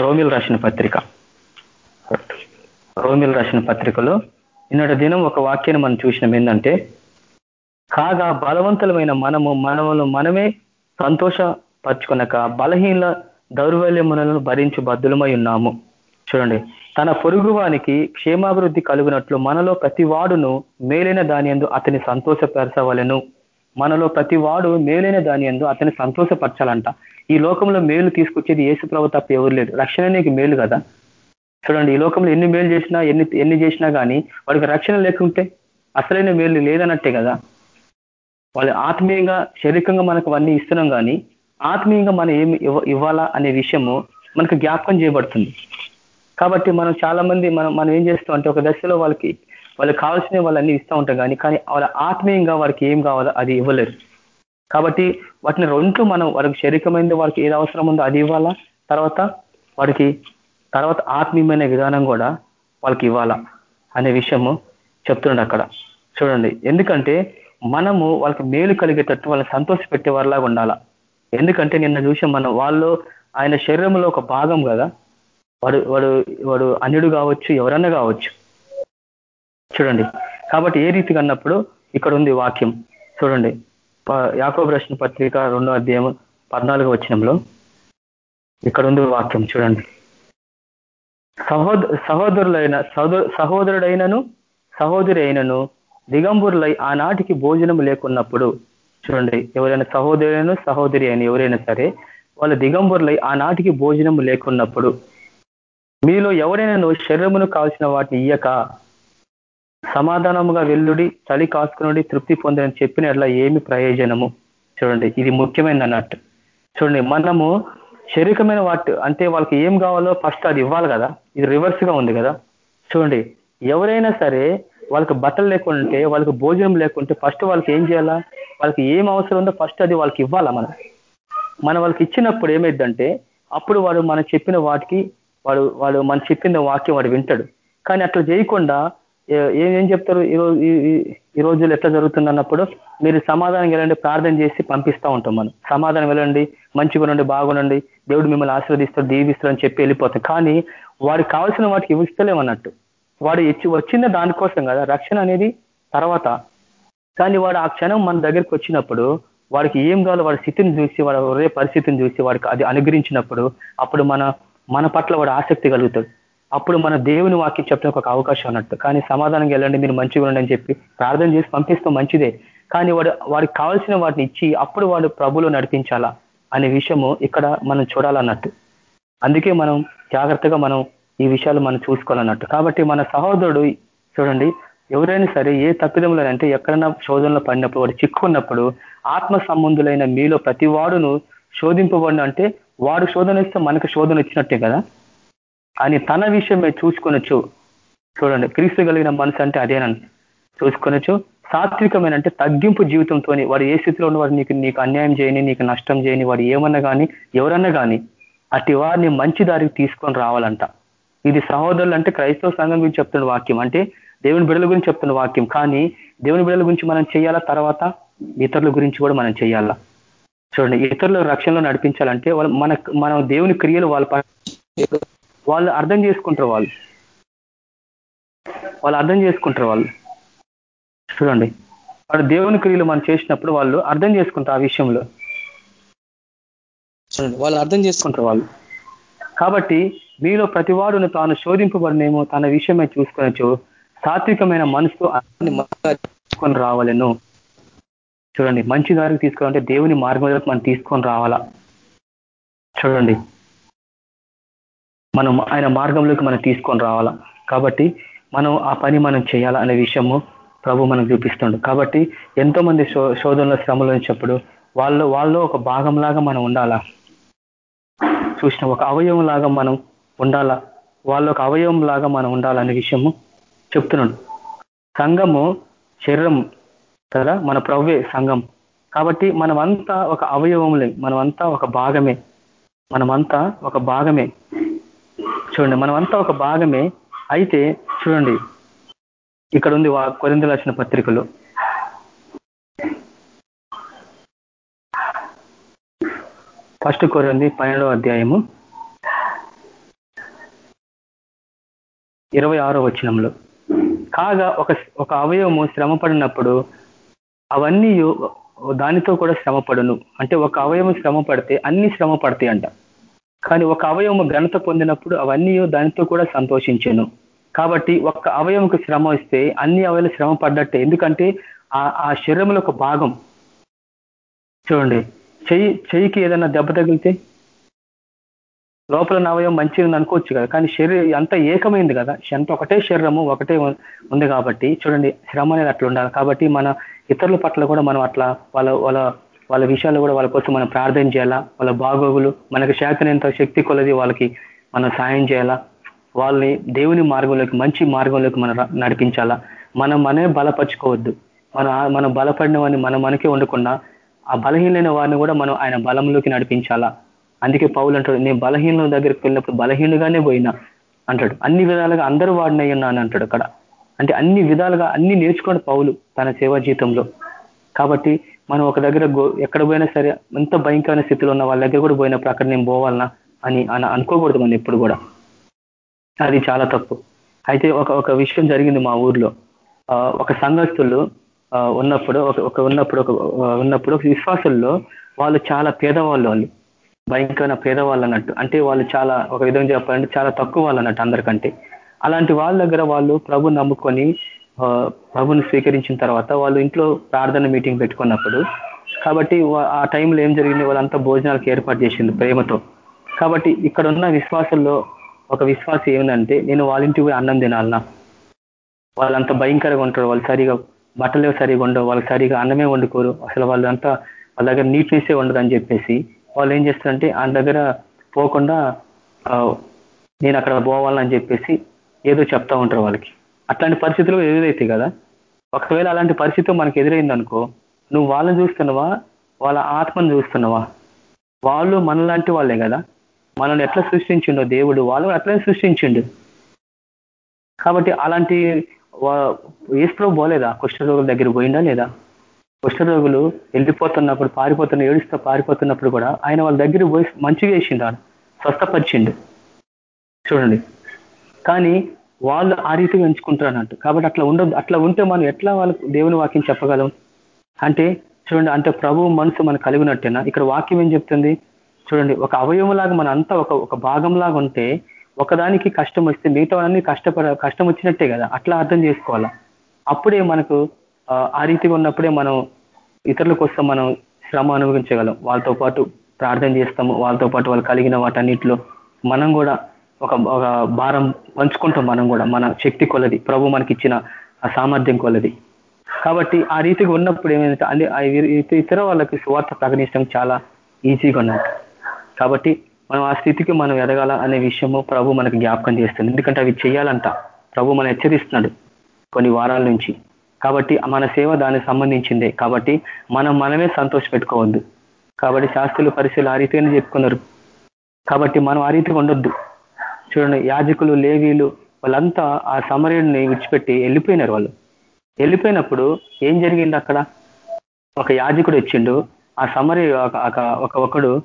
S1: రోమిల్ రాసిన పత్రిక. రోమిల్ రాసిన పత్రికలో నిన్నటి దినం ఒక వాక్యాన్ని మనం చూసినాం ఏంటంటే కాగా బలవంతులమైన మనము మనములు మనమే సంతోషపరచుకునక బలహీన దౌర్బల్యములను భరించు బద్దులమై ఉన్నాము. చూడండి తన పొరుగువానికి క్షేమాభివృద్ధి కలుగునట్లు మనలో ప్రతి వాడును మేలైన దాని ఎందు అతని సంతోషపరచవలను. మనలో ప్రతి వాడు మేలైన దాని ఎందు అతని సంతోషపరచాలంట. ఈ లోకంలో మేలు తీసుకొచ్చేది ఏసు ప్రభు తప్ప ఎవరు లేదు రక్షణ నీకు మేలు కదా. చూడండి ఈ లోకంలో ఎన్ని మేలు చేసినా ఎన్ని ఎన్ని చేసినా కానీ వాడికి రక్షణ లేకుంటే అసలైన మేలు లేదన్నట్టే కదా. వాళ్ళు ఆత్మీయంగా శారీరకంగా మనకు అవన్నీ ఇస్తున్నాం కానీ ఆత్మీయంగా మనం ఏమి ఇవ్వాలా అనే విషయము మనకు జ్ఞాపకం చేయబడుతుంది. కాబట్టి మనం చాలా మంది మనం మనం ఏం చేస్తాం అంటే ఒక దశలో వాళ్ళకి వాళ్ళకి కావాల్సినవి వాళ్ళు అన్ని ఇస్తూ ఉంటాం కానీ కానీ వాళ్ళ ఆత్మీయంగా వారికి ఏం కావాలో అది ఇవ్వలేరు. కాబట్టి వాటిని రెండు మనం వారికి శరీరమైంది వారికి ఏది అవసరం ఉందో అది ఇవ్వాలా? తర్వాత వాడికి తర్వాత ఆత్మీయమైన విధానం కూడా వాళ్ళకి ఇవ్వాలా అనే విషయము చెప్తుండ అక్కడ. చూడండి. ఎందుకంటే మనము వాళ్ళకి మేలు కలిగేటట్టు వాళ్ళని సంతోష పెట్టేవారిలాగా ఉండాలా? ఎందుకంటే నిన్న చూసాం మనం వాళ్ళు ఆయన శరీరంలో ఒక భాగం కదా? వాడు వాడు వాడు అన్యుడు కావచ్చు ఎవరన్నా కావచ్చు. చూడండి. కాబట్టి ఏ రీతిగా అన్నప్పుడు ఇక్కడ ఉంది వాక్యం. చూడండి. యాకోబ రచన పత్రిక రెండో అధ్యాయం పద్నాలుగు వచ్చినంలో ఇక్కడ ఉంది వాక్యం చూడండి. సహోద సహోదరులైన సహోదరుడైనను సహోదరి అయినను దిగంబురులై ఆనాటికి భోజనం లేకున్నప్పుడు చూడండి ఎవరైనా సహోదరులను సహోదరి అయిన ఎవరైనా సరే వాళ్ళ దిగంబరులై ఆనాటికి భోజనం లేకున్నప్పుడు మీలో ఎవరైనా శరీరమును కావాల్సిన వాటిని ఇయ్యక సమాధానముగా వెల్లుడి చలి కాసుకునుడి తృప్తి పొందని చెప్పిన అట్లా ఏమి ప్రయోజనము? చూడండి ఇది ముఖ్యమైనది అన్నట్టు. చూడండి మనము శరీరమైన వాటి అంటే వాళ్ళకి ఏం కావాలో ఫస్ట్ అది ఇవ్వాలి కదా? ఇది రివర్స్గా ఉంది కదా? చూడండి ఎవరైనా సరే వాళ్ళకి బట్టలు లేకుంటే వాళ్ళకి భోజనం లేకుంటే ఫస్ట్ వాళ్ళకి ఏం చేయాలా? వాళ్ళకి ఏం అవసరం ఉందో ఫస్ట్ అది వాళ్ళకి ఇవ్వాలా మనం? మనం వాళ్ళకి ఇచ్చినప్పుడు ఏమైందంటే అప్పుడు వాడు మనం చెప్పిన వాటికి వాడు వాడు మనం చెప్పిన వాక్యం వాడు వింటాడు. కానీ అట్లా చేయకుండా ఏం చెప్తారు? ఈరోజు ఈ రోజులు ఎట్లా జరుగుతుంది అన్నప్పుడు మీరు సమాధానం వెళ్ళండి ప్రార్థన చేసి పంపిస్తూ ఉంటాం మనం. సమాధానం వెళ్ళండి మంచిగా ఉండండి బాగుండండి దేవుడు మిమ్మల్ని ఆశీర్వదిస్తాడు దీవిస్తాడు అని చెప్పి వెళ్ళిపోతాం. కానీ వాడికి కావాల్సిన వాటికి ఇవ్వలేమన్నట్టు వాడు ఇచ్చి వచ్చిందే దానికోసం కదా రక్షణ అనేది తర్వాత. కానీ వాడు ఆ క్షణం మన దగ్గరికి వచ్చినప్పుడు వాడికి ఏం కావాలో వాడి స్థితిని చూసి వాడు ఒరే పరిస్థితిని చూసి వాడికి అది అనుగ్రహించినప్పుడు అప్పుడు మన మన పట్ల వాడు ఆసక్తి కలుగుతాడు. అప్పుడు మన దేవుని వాక్యం చెప్పడం ఒక అవకాశం అన్నట్టు కానీ సమాధానం వెళ్ళండి మీరు మంచిగా ఉండండి అని చెప్పి ప్రార్థన చేసి పంపిస్తాం మంచిదే. కానీ వాడు వాడికి కావాల్సిన వాటిని ఇచ్చి అప్పుడు వాడు ప్రభులో నడిపించాలా అనే విషయము ఇక్కడ మనం చూడాలన్నట్టు. అందుకే మనం జాగ్రత్తగా మనం ఈ విషయాలు మనం చూసుకోవాలన్నట్టు. కాబట్టి మన సహోదరుడు చూడండి ఎవరైనా సరే ఏ తప్పిదంలో అంటే ఎక్కడైనా శోధనలో పడినప్పుడు వాడు చిక్కున్నప్పుడు ఆత్మ సంబంధులైన మీలో ప్రతి వాడును శోధింపబడిన అంటే వాడు శోధన ఇస్తే మనకు శోధన వచ్చినట్టే కదా? అని తన విషయమే చూసుకొనొచ్చు. చూడండి క్రీస్తు కలిగిన మనసు అంటే అదేనండి. చూసుకొనొచ్చు. సాత్వికమైన అంటే తగ్గింపు జీవితంతో వాడు ఏ స్థితిలో ఉన్న వాడు నీకు నీకు అన్యాయం చేయని నీకు నష్టం చేయని వాడు ఏమన్నా కానీ ఎవరన్నా కానీ అట్టి వారిని మంచి దారికి తీసుకొని రావాలంట. ఇది సహోదరులు అంటే క్రైస్తవ సంఘం గురించి చెప్తున్న వాక్యం. అంటే దేవుని బిడల గురించి చెప్తున్న వాక్యం. కానీ దేవుని బిడల గురించి మనం చేయాలా? తర్వాత ఇతరుల గురించి కూడా మనం చేయాలా? చూడండి ఇతరుల రక్షణలో నడిపించాలంటే వాళ్ళు మన మనం దేవుని క్రియలు వాళ్ళ వాళ్ళు అర్థం చేసుకుంటారు వాళ్ళు. వాళ్ళు అర్థం చేసుకుంటారు వాళ్ళు. చూడండి. వాడు దేవుని క్రియలు మనం చేసినప్పుడు వాళ్ళు అర్థం చేసుకుంటారు ఆ విషయంలో. చూడండి వాళ్ళు అర్థం చేసుకుంటారు వాళ్ళు. కాబట్టి మీలో ప్రతివాడును తాను శోధింపబడినేమో తన విషయమే చూసుకొనొచ్చు. సాత్వికమైన మనసు తీసుకొని రావాలను. చూడండి మంచి దారికి తీసుకోవాలంటే దేవుని మార్గంలోకి మనం తీసుకొని రావాలా? చూడండి. మనం ఆయన మార్గంలోకి మనం తీసుకొని రావాలా? కాబట్టి మనం ఆ పని మనం చేయాలా అనే విషయము ప్రభు మనం చూపిస్తుండు. కాబట్టి ఎంతో మంది శోధనల శ్రమలు వచ్చినప్పుడు వాళ్ళు వాళ్ళు ఒక భాగంలాగా మనం ఉండాలా? చూసిన ఒక అవయవం లాగా మనం ఉండాలా? వాళ్ళ ఒక అవయవం లాగా మనం ఉండాలనే విషయము చెప్తున్నాడు. సంఘము శరీరం కదా? మన ప్రవ్వే సంఘం. కాబట్టి మనమంతా ఒక అవయవంలే మనమంతా ఒక భాగమే. మనమంతా ఒక భాగమే. చూడండి మనమంతా ఒక భాగమే. అయితే చూడండి ఇక్కడ ఉంది కొరింద రాసిన పత్రికలు. ఫస్ట్ కొరింది పన్నెండవ అధ్యాయము. ఇరవై ఆరో వచనంలో. కాగా ఒక ఒక అవయవము శ్రమ పడినప్పుడు అవన్నీ దానితో కూడా శ్రమ పడును అంటే ఒక అవయవం శ్రమ పడితే అన్ని శ్రమ పడతాయి అంట కానీ ఒక అవయవము ఘనత పొందినప్పుడు అవన్నీ దానితో కూడా సంతోషించను. కాబట్టి ఒక్క అవయవంకు శ్రమ వస్తే అన్ని అవయలు శ్రమ పడ్డట్టే. ఎందుకంటే ఆ శరీరంలో ఒక భాగం. చూడండి. చెయ్యి చెయ్యికి ఏదైనా దెబ్బ తగిలితే లోపల అవయవం ఉంది అనుకోవచ్చు కదా. కానీ శరీరం అంత ఏకమైంది కదా. ఎంత ఒకటే శరీరము ఒకటే ఉంది కాబట్టి చూడండి. శ్రమ అనేది అట్లా ఉండాలి. కాబట్టి మన ఇతరుల పట్ల కూడా మనం అట్లా వాళ్ళ వాళ్ళ వాళ్ళ విషయాలు కూడా వాళ్ళ కోసం మనం ప్రార్థన చేయాలా? వాళ్ళ బాగోగులు మనకు శాతనంత శక్తి కొలది వాళ్ళకి మనం సాయం చేయాలా? వాళ్ళని దేవుని మార్గంలోకి మంచి మార్గంలోకి మనం నడిపించాలా? మనం మనమే బలపరుచుకోవద్దు. మన మనం బలపడిన వాడిని మనం మనకే ఉండకుండా ఆ బలహీనమైన వారిని కూడా మనం ఆయన బలంలోకి నడిపించాలా? అందుకే పౌలు అంటాడు నేను బలహీనుల దగ్గరికి వెళ్ళినప్పుడు బలహీనుగానే పోయినా అంటాడు. అన్ని విధాలుగా అందరూ వాడినై ఉన్నాను అంటాడు అక్కడ. అంటే అన్ని విధాలుగా అన్ని నేర్చుకోండి పౌలు తన సేవా జీవితంలో. కాబట్టి మనం ఒక దగ్గర ఎక్కడ పోయినా సరే ఎంత భయంకరమైన స్థితిలో ఉన్న వాళ్ళ దగ్గర కూడా పోయినప్పుడు అక్కడ నేను పోవాలనా అని అనుకోకూడదు మనం ఎప్పుడు కూడా. అది చాలా తప్పు. అయితే ఒక ఒక విషయం జరిగింది మా ఊర్లో. ఒక సంఘస్థులు ఉన్నప్పుడు ఒక ఉన్నప్పుడు ఒక ఉన్నప్పుడు ఒక విశ్వాసుల్లో వాళ్ళు చాలా పేదవాళ్ళు వాళ్ళు. భయంకరమైన పేదవాళ్ళు అన్నట్టు. అంటే వాళ్ళు చాలా ఒక విధంగా చెప్పాలంటే చాలా తక్కువ వాళ్ళు అన్నట్టు అందరికంటే. అలాంటి వాళ్ళ దగ్గర వాళ్ళు ప్రభు నమ్ముకొని ప్రభుని స్వీకరించిన తర్వాత వాళ్ళు ఇంట్లో ప్రార్థన మీటింగ్ పెట్టుకున్నప్పుడు కాబట్టి ఆ టైంలో ఏం జరిగింది? వాళ్ళంతా భోజనాలకు ఏర్పాటు చేసింది ప్రేమతో. కాబట్టి ఇక్కడ ఉన్న విశ్వాసంలో ఒక విశ్వాసం ఏంటంటే నేను వాళ్ళ ఇంటికి పోయి అన్నం తినాలన్నా. వాళ్ళంతా భయంకరంగా ఉంటారు. వాళ్ళు సరిగా బట్టలు సరిగా ఉండవు. వాళ్ళకి సరిగా అన్నమే వండుకోరు. అసలు వాళ్ళంతా వాళ్ళ దగ్గర నీట్నెస్సే ఉండదు అని చెప్పేసి వాళ్ళు ఏం చేస్తారంటే ఆ దగ్గర పోకుండా నేను అక్కడ పోవాలని చెప్పేసి ఏదో చెప్తా ఉంటారు వాళ్ళకి. అట్లాంటి పరిస్థితులు ఎదురైతే కదా. ఒకవేళ అలాంటి పరిస్థితి మనకు ఎదురైందనుకో నువ్వు వాళ్ళని చూస్తున్నావా? వాళ్ళ ఆత్మను చూస్తున్నావా? వాళ్ళు మనలాంటి వాళ్ళే కదా. మనల్ని ఎట్లా సృష్టించిండో దేవుడు వాళ్ళు అట్లనే సృష్టించిండు. కాబట్టి అలాంటి ఏసుప్రభు పోలేదా? కుష్ఠరోగుల దగ్గర పోయిందా లేదా? కుష్ఠరోగులు వెళ్ళిపోతున్నప్పుడు పారిపోతున్న ఏడుస్తూ పారిపోతున్నప్పుడు కూడా ఆయన వాళ్ళ దగ్గర పోయి మంచిగా వేసిండు స్వస్థపరిచిండు. చూడండి. కానీ వాళ్ళు ఆ రీతిగా ఎంచుకుంటారు అన్నట్టు కాబట్టి అట్లా ఉండదు. అట్లా ఉంటే మనం ఎట్లా వాళ్ళకు దేవుని వాక్యం చెప్పగలం? అంటే చూడండి అంటే ప్రభు మనసు మనకు కలిగినట్టేనా? ఇక్కడ వాక్యం ఏం చెప్తుంది? చూడండి ఒక అవయవంలాగా మన అంతా ఒక ఒక భాగంలాగా ఉంటే ఒకదానికి కష్టం వస్తే మిగతా అన్ని కష్టపడ కష్టం వచ్చినట్టే కదా? అట్లా అర్థం చేసుకోవాలా? అప్పుడే మనకు ఆ రీతిగా ఉన్నప్పుడే మనం ఇతరుల కోసం మనం శ్రమ అనుభవించగలం. వాళ్ళతో పాటు ప్రార్థన చేస్తాము. వాళ్ళతో పాటు వాళ్ళు కలిగిన వాటన్నిటిలో మనం కూడా ఒక ఒక భారం పంచుకుంటాం మనం కూడా. మన శక్తి కొలది. ప్రభు మనకి ఇచ్చిన ఆ సామర్థ్యం కొలది. కాబట్టి ఆ రీతిగా ఉన్నప్పుడు ఏమైందంటే అన్ని ఇతర వాళ్ళకి సువార్త ప్రకటించడం చాలా ఈజీగా ఉన్నట్టు. కాబట్టి మనం ఆ స్థితికి మనం ఎదగాల అనే విషయము ప్రభు మనకు జ్ఞాపకం చేస్తుంది. ఎందుకంటే అవి చేయాలంట. ప్రభు మనం హెచ్చరిస్తున్నాడు కొన్ని వారాల నుంచి. కాబట్టి మన సేవ దానికి సంబంధించిందే. కాబట్టి మనం మనమే సంతోష పెట్టుకోవద్దు. కాబట్టి శాస్త్రులు పరిశీలు ఆ రీతిగానే చెప్పుకున్నారు. కాబట్టి మనం ఆ రీతిగా ఉండొద్దు. చూడండి యాజకులు లేవీలు వాళ్ళంతా ఆ సమరయుడిని విడిచిపెట్టి వెళ్ళిపోయినారు వాళ్ళు. వెళ్ళిపోయినప్పుడు ఏం జరిగింది అక్కడ? ఒక యాజకుడు వచ్చిండు. ఆ సమరి ఒక- ఒకడు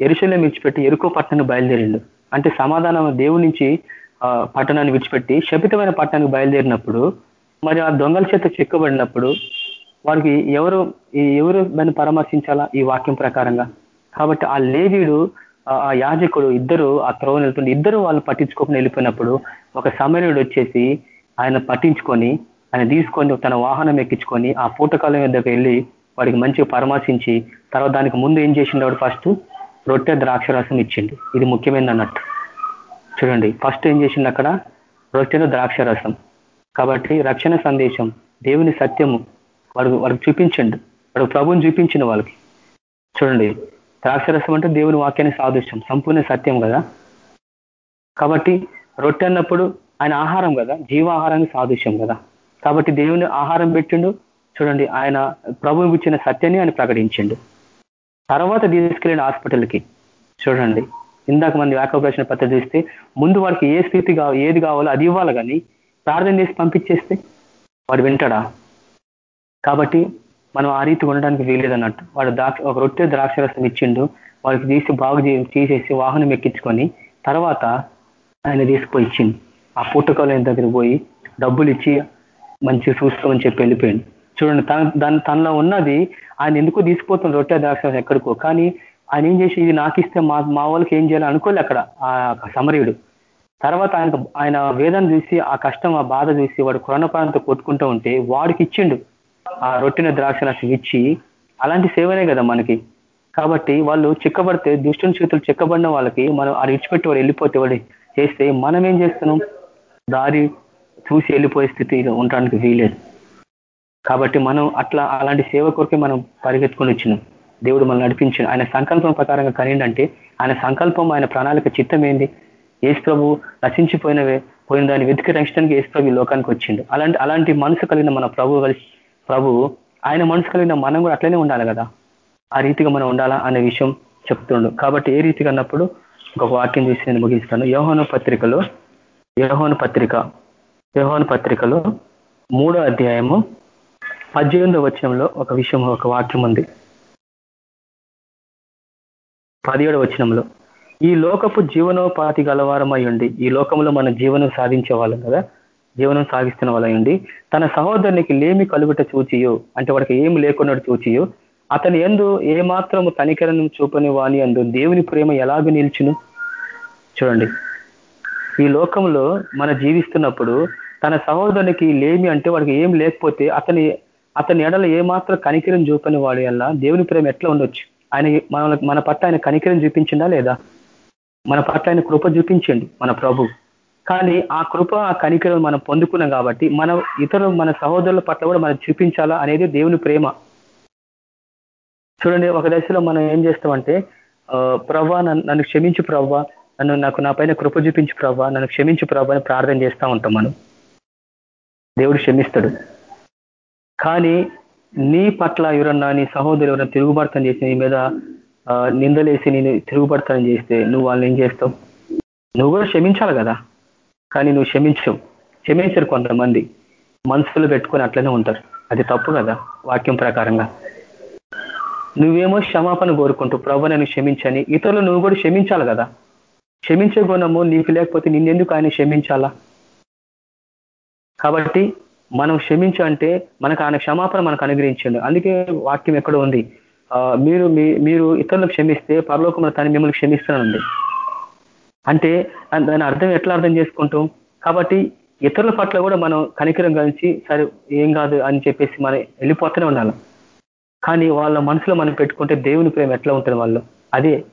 S1: ఎరుశల్యం విడిచిపెట్టి ఎరుకో పట్టణానికి బయలుదేరిండు. అంటే సమాధానం దేవుడి నుంచి పట్టణాన్ని విడిచిపెట్టి శపితమైన పట్టణానికి బయలుదేరినప్పుడు మరి ఆ దొంగల చేత చెక్కబడినప్పుడు వారికి ఎవరు ఎవరు దాన్ని పరామర్శించాలా ఈ వాక్యం ప్రకారంగా? కాబట్టి ఆ లేవీడు ఆ యాజకుడు ఇద్దరు ఆ త్రోవను వెళ్తుండే ఇద్దరు వాళ్ళు పట్టించుకోకుండా వెళ్ళిపోయినప్పుడు ఒక సమరుడు వచ్చేసి ఆయన పట్టించుకొని ఆయన తీసుకొని తన వాహనం ఎక్కించుకొని ఆ పూటకాలం వద్దకు వెళ్ళి వాడికి మంచిగా పరామర్శించి తర్వాత దానికి ముందు ఏం చేసిండు వాడు ఫస్ట్ రొట్టె ద్రాక్షరసం ఇచ్చిండు. ఇది ముఖ్యమైనది అన్నట్టు. చూడండి ఫస్ట్ ఏం చేసిండు అక్కడ? రొట్టెను ద్రాక్షరసం కాబట్టి రక్షణ సందేశం దేవుని సత్యము వాడు వాడికి చూపించండు. వాడు ప్రభుని చూపించిన వాళ్ళకి. చూడండి ద్రాక్షరసం అంటే దేవుని వాక్యానికి సాదృశ్యం సంపూర్ణ సత్యం కదా? కాబట్టి రొట్టె అన్నప్పుడు ఆయన ఆహారం కదా? జీవాహారానికి సాదృశ్యం కదా? కాబట్టి దేవుని ఆహారం పెట్టిండు చూడండి ఆయన ప్రభువు ఇచ్చిన సత్యాన్ని ఆయన ప్రకటించిండు. తర్వాత తీసుకెళ్ళిన హాస్పిటల్కి. చూడండి ఇందాక మంది వ్యాకోపరేషన్ పత్రిక చూస్తే ముందు వాడికి ఏ స్థితి కావ ఏది కావాలో అది ఇవ్వాలి కానీ ప్రార్థన చేసి పంపించేస్తే వాడు వింటాడా? కాబట్టి మనం ఆ రీతి ఉండడానికి వీలేదన్నట్టు వాడు ద్రాక్ష ఒక రొట్టె ద్రాక్షరసం ఇచ్చిండు వాడికి తీసి బాగు చే- తీసేసి వాహనం ఎక్కించుకొని తర్వాత ఆయన తీసుకుపోయి ఇచ్చింది ఆ పుట్టకాలయం దగ్గర పోయి డబ్బులు ఇచ్చి మంచిగా చూసుకోమని చెప్పి వెళ్ళిపోయింది చూడండి తన దాని తనలో ఉన్నది ఆయన ఎందుకు తీసుకుపోతుంది రొట్టె ద్రాక్షరసం ఎక్కడికో? కానీ ఆయన ఏం చేసి ఇది నాకు ఇస్తే మా మా వాళ్ళకి ఏం చేయాలి అనుకోలే అక్కడ ఆ సమరయుడు. తర్వాత ఆయన ఆయన వేదన చూసి ఆ కష్టం ఆ బాధ చూసి వాడు ప్రాంతంతో కొట్టుకుంటూ ఉంటే వాడికి ఇచ్చిండు. ఆ రొట్టిన ద్రాక్షరసం ఇచ్చి అలాంటి సేవనే కదా మనకి. కాబట్టి వాళ్ళు చిక్కబడితే దుష్టుని చేతులు చిక్కబడిన వాళ్ళకి మనం ఆ విడిచిపెట్టి వాడు వెళ్ళిపోతే వాడు చేస్తే మనం ఏం చేస్తున్నాం? దారి చూసి వెళ్ళిపోయే స్థితి ఉండడానికి వీలేదు కాబట్టి మనం అట్లా అలాంటి సేవ కొరకే మనం పరిగెత్తుకొని వచ్చినాం. దేవుడు మనం నడిపించిన ఆయన సంకల్పం ప్రకారంగా కనిండంటే ఆయన సంకల్పం ఆయన ప్రణాళిక చిత్తం ఏంది? ఏసు ప్రభు నశించిపోయినవే పోయిన దాన్ని వెతికి రక్షించడానికి ఏసు ప్రభు ఈ లోకానికి వచ్చిండు. అలాంటి అలాంటి మనసు కలిగిన మన ప్రభు కలిసి ప్రభు ఆయన మనసు కలిగిన మనం కూడా అట్లనే ఉండాలి కదా? ఆ రీతిగా మనం ఉండాలా అనే విషయం చెప్తుండు. కాబట్టి ఏ రీతిగా అన్నప్పుడు ఒక వాక్యం చూసి నేను ముగిస్తాను. యోహోను పత్రికలో యోహోను పత్రిక యోహోను పత్రికలో మూడో అధ్యాయము పద్దెనిమిదో వచనంలో ఒక విషయం ఒక వాక్యం ఉంది. పదిహేడు వచనంలో ఈ లోకపు జీవనోపాధి గలవారమై ఉండి ఈ లోకంలో మన జీవనం సాధించే వాళ్ళం కదా? జీవనం సాగిస్తున్న వాళ్ళయండి తన సహోదరునికి లేమి కలుగుట చూచియో అంటే వాడికి ఏమి లేకున్నట్టు చూచియో అతని ఎందు ఏమాత్రము కనికరణం చూపని వాని అందు దేవుని ప్రేమ ఎలాగ నిల్చును? చూడండి. ఈ లోకంలో మన జీవిస్తున్నప్పుడు తన సహోదరునికి లేమి అంటే వాడికి ఏం లేకపోతే అతని అతని ఎడల ఏమాత్రం కనికరం చూపని వాడి వల్ల దేవుని ప్రేమ ఎట్లా ఉండొచ్చు? ఆయన మన మన పట్ల ఆయన కనికరం చూపించిందా లేదా? మన పట్ల ఆయన కృప చూపించండి మన ప్రభు. కానీ ఆ కృప ఆ కనికరం మనం పొందుకున్నాం కాబట్టి మన ఇతరులు మన సహోదరుల పట్ల కూడా మనం చూపించాలా అనేది దేవుని ప్రేమ. చూడండి ఒక దశలో మనం ఏం చేస్తామంటే ఆ, నన్ను నన్ను క్షమించు ప్రభా నన్ను నాకు నా పైన కృప చూపించు ప్రభా నన్ను క్షమించు ప్రభా అని ప్రార్థన చేస్తూ ఉంటాం మనం. దేవుడు క్షమిస్తాడు. కానీ నీ పట్ల ఎవరన్నా నీ సహోదరు ఎవరైనా తిరుగుబడతాను చేసి నీ మీద ఆ, నిందలేసి నేను తిరుగుబడతనం చేస్తే నువ్వు వాళ్ళని ఏం చేస్తావు? నువ్వు కూడా క్షమించాలి కదా? కానీ నువ్వు క్షమించవు క్షమించరు కొంతమంది. మనసులు పెట్టుకొని అట్లనే ఉంటారు. అది తప్పు కదా వాక్యం ప్రకారంగా. నువ్వేమో క్షమాపణ కోరుకుంటూ ప్రభు నేను క్షమించని. ఇతరులు నువ్వు కూడా క్షమించాలి కదా. క్షమించే గుణము నీకు లేకపోతే నిన్నెందుకు ఆయన క్షమించాలా? కాబట్టి మనం క్షమించంటే మనకు ఆయన క్షమాపణ మనకు అనుగ్రహించండు. అందుకే వాక్యం ఎక్కడ ఉంది. ఆ, మీరు మీ- మీరు ఇతరులకు క్షమిస్తే పరలోకంలో తను మిమ్మల్ని క్షమిస్తానండి అంటే దాని అర్థం ఎట్లా అర్థం చేసుకుంటాం? కాబట్టి ఇతరుల పట్ల కూడా మనం కనికరం కలిసి సరే ఏం కాదు అని చెప్పేసి మనం వెళ్ళిపోతూనే ఉండాలి. కానీ వాళ్ళ మనసులో మనం పెట్టుకుంటే దేవుని ప్రేమ ఎట్లా ఉంటుంది వాళ్ళు అదే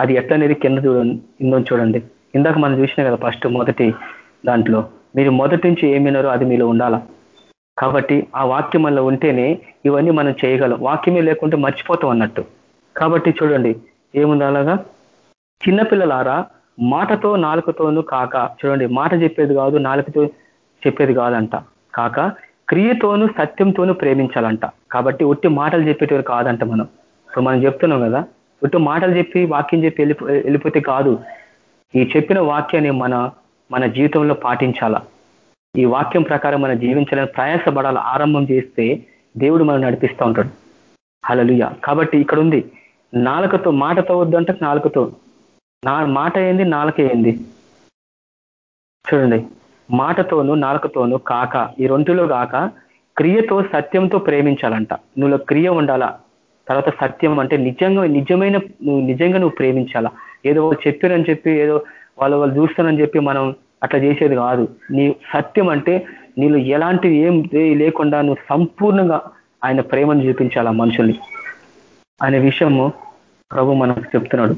S1: అది ఎట్లా అనేది కింద చూడండి ఇందో చూడండి. ఇందాక మనం చూసినా కదా ఫస్ట్ మొదటి దాంట్లో. మీరు మొదటి నుంచి ఏమైనారో అది మీలో ఉండాలా? కాబట్టి ఆ వాక్యం వల్ల ఉంటేనే ఇవన్నీ మనం చేయగలం. వాక్యమే లేకుంటే మర్చిపోతాం అన్నట్టు. కాబట్టి చూడండి ఏముంది అలాగా? చిన్నపిల్లలారా మాటతో నాలుకతోనూ కాక చూడండి మాట చెప్పేది కాదు నాలుకతో చెప్పేది కాదంట. కాక క్రియతోనూ సత్యంతోనూ ప్రేమించాలంట. కాబట్టి ఒట్టి మాటలు చెప్పేటవి కాదంట మనం. ఇప్పుడు మనం చెప్తున్నాం కదా ఒట్టి మాటలు చెప్పి వాక్యం చెప్పి వెళ్ళిపోతే కాదు. ఈ చెప్పిన వాక్యాన్ని మన మన జీవితంలో పాటించాలా? ఈ వాక్యం ప్రకారం మనం జీవించాలని ప్రయాసపడాలి? ఆరంభం చేస్తే దేవుడు మనం నడిపిస్తూ ఉంటాడు. హలలుయ కాబట్టి ఇక్కడ ఉంది నాలుకతో మాటతో వద్దంటే నాలుకతో. నా మాట ఏంది? నాలుక ఏంది? చూడండి. మాటతోను నాలుకతోను కాక ఈ రెండులో కాక క్రియతో సత్యంతో ప్రేమించాలంట. నువ్వు క్రియ ఉండాలా? తర్వాత సత్యం అంటే నిజంగా నిజమైన నువ్వు నిజంగా నువ్వు ప్రేమించాలా? ఏదో వాళ్ళు చెప్పారని చెప్పి ఏదో వాళ్ళు వాళ్ళు చూస్తానని చెప్పి మనం అట్లా చేసేది కాదు. నీ సత్యం అంటే నీళ్ళు ఎలాంటి ఏం లేకుండా నువ్వు సంపూర్ణంగా ఆయన ప్రేమను చూపించాలా మనుషుల్ని? అనే విషయము ప్రభు మనకు చెప్తున్నాడు.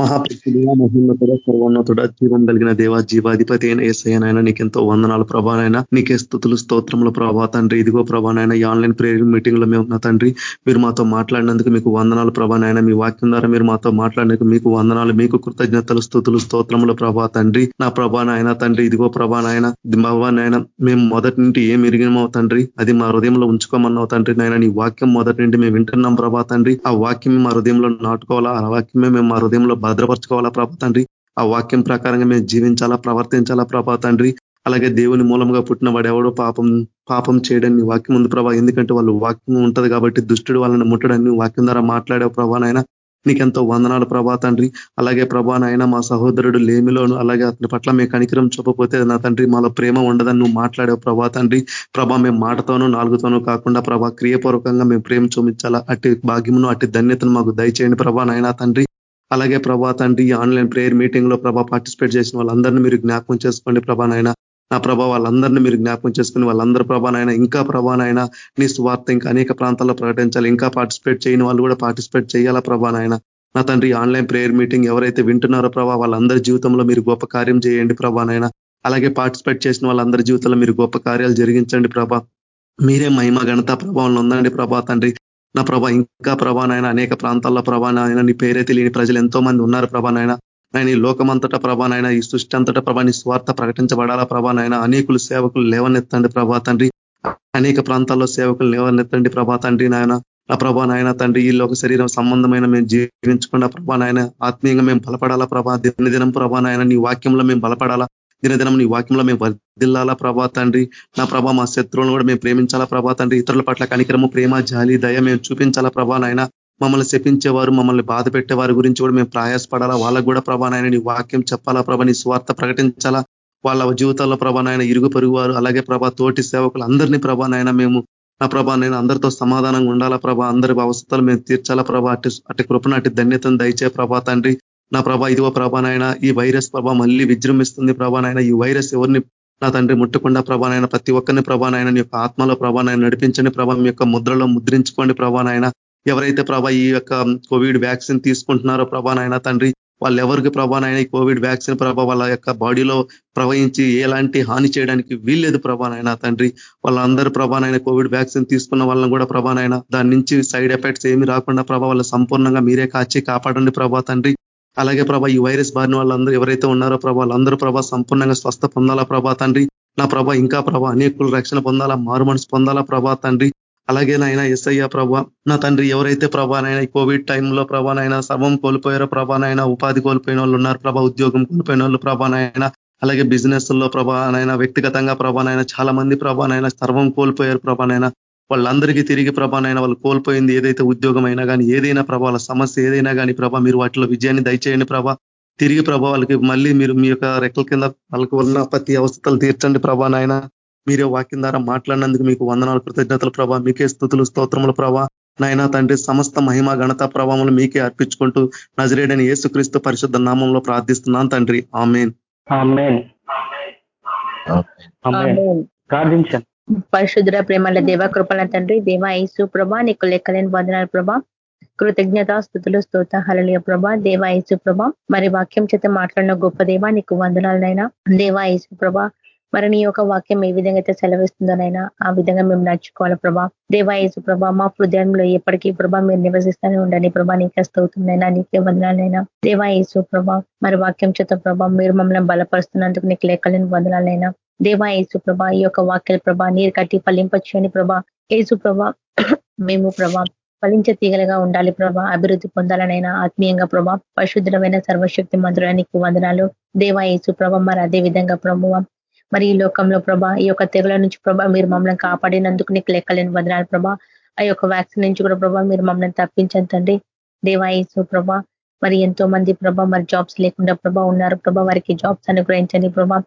S3: మహాప్రభుడ మహోన్నతుడ సర్వోన్నతుడ జీవం కలిగిన దేవ జీవాధిపతి అయిన ఏసయ్యనైనా నీకెంతో వందనాలు ప్రభానైనా నీకే స్థుతులు స్తోత్రముల ప్రభా తండ్రి. ఇదిగో ప్రభానైనా ఈ ఆన్లైన్ ప్రేయర్ మీటింగ్లో మేము ఉన్న తండ్రి మీరు మాతో మాట్లాడినందుకు మీకు వందనాలు ప్రభానైనా మీ వాక్యం ద్వారా మీరు మాతో మాట్లాడినందుకు మీకు వందనాలు మీకు కృతజ్ఞతలు స్థుతులు స్తోత్రముల ప్రభా తండ్రి. నా ప్రభానైనా తండ్రి ఇదిగో ప్రభానైనా భవానైనా మేము మొదటి నుండి ఏం ఎరిగినమో తండ్రి అది మా హృదయంలో ఉంచుకోమన్నావు తండ్రి నాయన నీ వాక్యం మొదటి నుండి మేము వింటున్నాం ప్రభా తండ్రి. ఆ వాక్యం మా హృదయంలో నాటుకోవాలా? ఆ వాక్యమే మేము మా హృదయంలో భద్రపరచుకోవాలా ప్రభా తండ్రి? ఆ వాక్యం ప్రకారంగా మేము జీవించాలా ప్రవర్తించాలా ప్రభా తండ్రి? అలాగే దేవుని మూలంగా పుట్టిన వాడు ఎవడో పాపం పాపం చేయడాన్ని వాక్యం ఉంది ప్రభా. ఎందుకంటే వాళ్ళు వాక్యం ఉంటుంది కాబట్టి దుష్టుడు వాళ్ళని ముట్టడాన్ని వాక్యం ద్వారా మాట్లాడే ప్రభానైనా నీకెంతో వందనాలు ప్రభా తండ్రి. అలాగే ప్రభానైనా మా సహోదరుడు లేమిలోను అలాగే అతని పట్ల మేము కనికరం చూపపోతే నా తండ్రి మాలో ప్రేమ ఉండదని నువ్వు మాట్లాడావు ప్రభా తండ్రి. ప్రభా మేము మాటతోనూ నాలుగుతోనూ కాకుండా ప్రభా క్రియపూర్వకంగా మేము ప్రేమ చూపించాలా. అట్టి భాగ్యమును అట్టి ధన్యతను మాకు దయచేయండి ప్రభా నాయన తండ్రి. అలాగే ప్రభా తండ్రి ఆన్లైన్ ప్రేయర్ మీటింగ్లో ప్రభా పార్టిసిపేట్ చేసిన వాళ్ళందరినీ మీరు జ్ఞాపకం చేసుకోండి ప్రభానైనా నా ప్రభా వాళ్ళందరినీ మీరు జ్ఞాపకం చేసుకుని వాళ్ళందరి ప్రభానైనా ఇంకా ప్రభానైనా నీ స్వార్థ ఇంకా అనేక ప్రాంతాల్లో ప్రకటించాలి. ఇంకా పార్టిసిపేట్ చేయని వాళ్ళు కూడా పార్టిసిపేట్ చేయాలా ప్రభానైనా నా తండ్రి ఆన్లైన్ ప్రేయర్ మీటింగ్ ఎవరైతే వింటున్నారో ప్రభా వాళ్ళందరి జీవితంలో మీరు గొప్ప కార్యం చేయండి ప్రభానైనా అలాగే పార్టిసిపేట్ చేసిన వాళ్ళందరి జీవితంలో మీరు గొప్ప కార్యాలు జరిగించండి ప్రభా. మీరే మహిమ ఘనత ప్రభావం ఉందండి ప్రభా తండ్రి. నా ప్రభా ఇంకా ప్రభానైనా అనేక ప్రాంతాల్లో ప్రభానైనా నీ పేరే తెలియని ప్రజలు ఎంతో మంది ఉన్నారు ప్రభానైనా ఆయన ఈ లోకమంతటా ప్రభానైనా ఈ సృష్టి అంతటా ప్రభా నీ స్వార్థ ప్రకటించబడాలా ప్రభానైనా అనేకులు సేవకులు లేవనెత్తండి ప్రభా తండ్రి. అనేక ప్రాంతాల్లో సేవకులు లేవనెత్తండి ప్రభా తండ్రి నాయన. నా ప్రభా నాయన తండ్రి ఈ లోక శరీరం సంబంధమైన మేము జీవించకుండా ప్రభా నాయన ఆత్మీయంగా మేము బలపడాలా ప్రభా. దినదినం ప్రభా నాయన నీ వాక్యంలో మేము బలపడాలా. దినదినం నీ వాక్యంలో మేము వర్దిల్లాలా ప్రభా తండ్రి. నా ప్రభా మా శత్రువులను కూడా మేము ప్రేమించాలా ప్రభా తండ్రి. ఇతరుల పట్ల కనికరము ప్రేమ జాలి దయ మేము చూపించాలా ప్రభా నాయన. మమ్మల్ని శపించేవారు మమ్మల్ని బాధ పెట్టేవారి గురించి కూడా మేము ప్రయాసపడాలా. వాళ్ళకు కూడా ప్రభా నాయన నీ వాక్యం చెప్పాలా ప్రభా నీ స్వార్థ ప్రకటించాలా. వాళ్ళ జీవితాల్లో ప్రభా నాయన ఇరుగు పొరుగు వారు అలాగే ప్రభా తోటి సేవకులు అందరినీ ప్రభా నాయన మేము నా ప్రభా నేను అందరితో సమాధానంగా ఉండాలా ప్రభా. అందరి అవస్థలు మేము తీర్చాలా ప్రభా. అటు అటు కృపణ అటు ధన్యతను దయచే ప్రభా తండ్రి. నా ప్రభా ఇదిగో ప్రభానైనా ఈ వైరస్ ప్రభా మళ్ళీ విజృంభిస్తుంది ప్రభానైనా ఈ వైరస్ ఎవరిని నా తండ్రి ముట్టకుండా ప్రభానైనా ప్రతి ఒక్కరిని ప్రభానైనా నీ యొక్క ఆత్మలో ప్రభానైనా నడిపించండి ప్రభా. మీ యొక్క ముద్రలో ముద్రించుకోండి ప్రభానైనా ఎవరైతే ప్రభా ఈ యొక్క కోవిడ్ వ్యాక్సిన్ తీసుకుంటున్నారో ప్రభానైనా తండ్రి వాళ్ళు ఎవరికి ప్రభానైనా ఈ కోవిడ్ వ్యాక్సిన్ ప్రభా వాళ్ళ యొక్క బాడీలో ప్రవహించి ఎలాంటి హాని చేయడానికి వీల్లేదు ప్రభానైనా తండ్రి. వాళ్ళందరూ ప్రభానైనా కోవిడ్ వ్యాక్సిన్ తీసుకున్న వాళ్ళని కూడా ప్రభానైనా దాని నుంచి సైడ్ ఎఫెక్ట్స్ ఏమి రాకుండా ప్రభా వాళ్ళ సంపూర్ణంగా మీరే కాచి కాపాడండి ప్రభా తండ్రి. అలాగే ప్రభా ఈ వైరస్ బారిన వాళ్ళందరూ ఎవరైతే ఉన్నారో ప్రభా వాళ్ళందరూ ప్రభా సంపూర్ణంగా స్వస్థ పొందాలా ప్రభా తండ్రి? నా ప్రభా ఇంకా ప్రభా అనేకులు రక్షణ పొందాలా మారు మనసు పొందాలా ప్రభా తండ్రి? అలాగే నాయన ఎస్ఐ ప్రభా నా తండ్రి ఎవరైతే ప్రభానైనా ఈ కోవిడ్ టైంలో ప్రభానైనా సర్వం కోల్పోయారో ప్రభానైనా ఉపాధి కోల్పోయిన వాళ్ళు ఉన్నారు ప్రభా ఉద్యోగం కోల్పోయిన వాళ్ళు ప్రభానైనా అలాగే బిజినెస్లో ప్రభానైనా వ్యక్తిగతంగా ప్రభానైనా చాలా మంది ప్రభానైనా సర్వం కోల్పోయారు ప్రభానైనా వాళ్ళందరికీ తిరిగి ప్రభానైనా వాళ్ళు కోల్పోయింది ఏదైతే ఉద్యోగం అయినా కానీ ఏదైనా ప్రభా సమస్య ఏదైనా కానీ ప్రభా మీరు వాటిలో విజయాన్ని దయచేయండి ప్రభా. తిరిగి ప్రభా వాళ్ళకి మళ్ళీ మీరు మీ యొక్క రెక్కల కింద వాళ్ళకి ఉన్న ప్రతి అవస్థలు తీర్చండి ప్రభా నాయన మీరే వాక్యం ద్వారా మాట్లాడినందుకు మీకు వందనాలు కృతజ్ఞతలు ప్రభా. మీకే స్థుతులు స్తోత్రముల ప్రభా. నాయన తండ్రి సమస్త మహిమ గణత ప్రభావములు మీకే అర్పించుకుంటూ నజరేడని యేసుక్రీస్తు పరిశుద్ధ నామంలో ప్రార్థిస్తున్నాను తండ్రి. ఆమెన్.
S1: ప్రార్థించాను
S4: పరిశుద్ర ప్రేమల దేవ కృపల తండ్రి దేవ యేసు ప్రభా నీకు లెక్కలేని వందనాలు ప్రభా. కృతజ్ఞత స్థుతులు స్తోత హలలియ ప్రభా. దేవ యేసు ప్రభా మరి వాక్యం చేత మాట్లాడిన గొప్ప దేవ నీకు వందనాలనైనా దేవ యేసు ప్రభా మరి నీ యొక్క వాక్యం ఏ విధంగా అయితే సెలవిస్తుందోనైనా ఆ విధంగా మేము నడుచుకోవాలి ప్రభా. దేవాయేసు ప్రభా మా హృదయంలో ఎప్పటికీ ప్రభా మీరు నివసిస్తూనే ఉండండి ప్రభా. నీకే స్థౌతుందైనా నీకే వదనాలైనా దేవాయేసు ప్రభా మరి వాక్యం చేత ప్రభా మీరు మమ్మల్ని బలపరుస్తున్నందుకు నీకు లెక్కలేని వందనాలైనా దేవా ఏసు ప్రభా ఈ యొక్క వాక్యాల ప్రభా నీరు కట్టి ఫలింపచ్చని ప్రభా. ఏసు ప్రభా మేము ప్రభా ఫలించే తీగలుగా ఉండాలి ప్రభా. అభివృద్ధి పొందాలనైనా ఆత్మీయంగా ప్రభా పరిశుద్ధమైన సర్వశక్తి మంత్రులానికి వందనాలు. దేవా ఏసు ప్రభా మరి అదే విధంగా ప్రభువ మరి ఈ లోకంలో ప్రభా ఈ యొక్క తెగుల నుంచి ప్రభా మీరు మమ్మల్ని కాపాడినందుకు నీకు లెక్కలేని వందనాలు ప్రభా. ఆ యొక్క వ్యాక్సిన్ నుంచి కూడా ప్రభా మీరు మమ్మల్ని తప్పించండి దేవా ఏసు ప్రభా మరి ఎంతో మంది ప్రభా మరి జాబ్స్ లేకుండా ప్రభా ఉన్నారు ప్రభా వారికి జాబ్స్ అనుగ్రహించండి ప్రభా.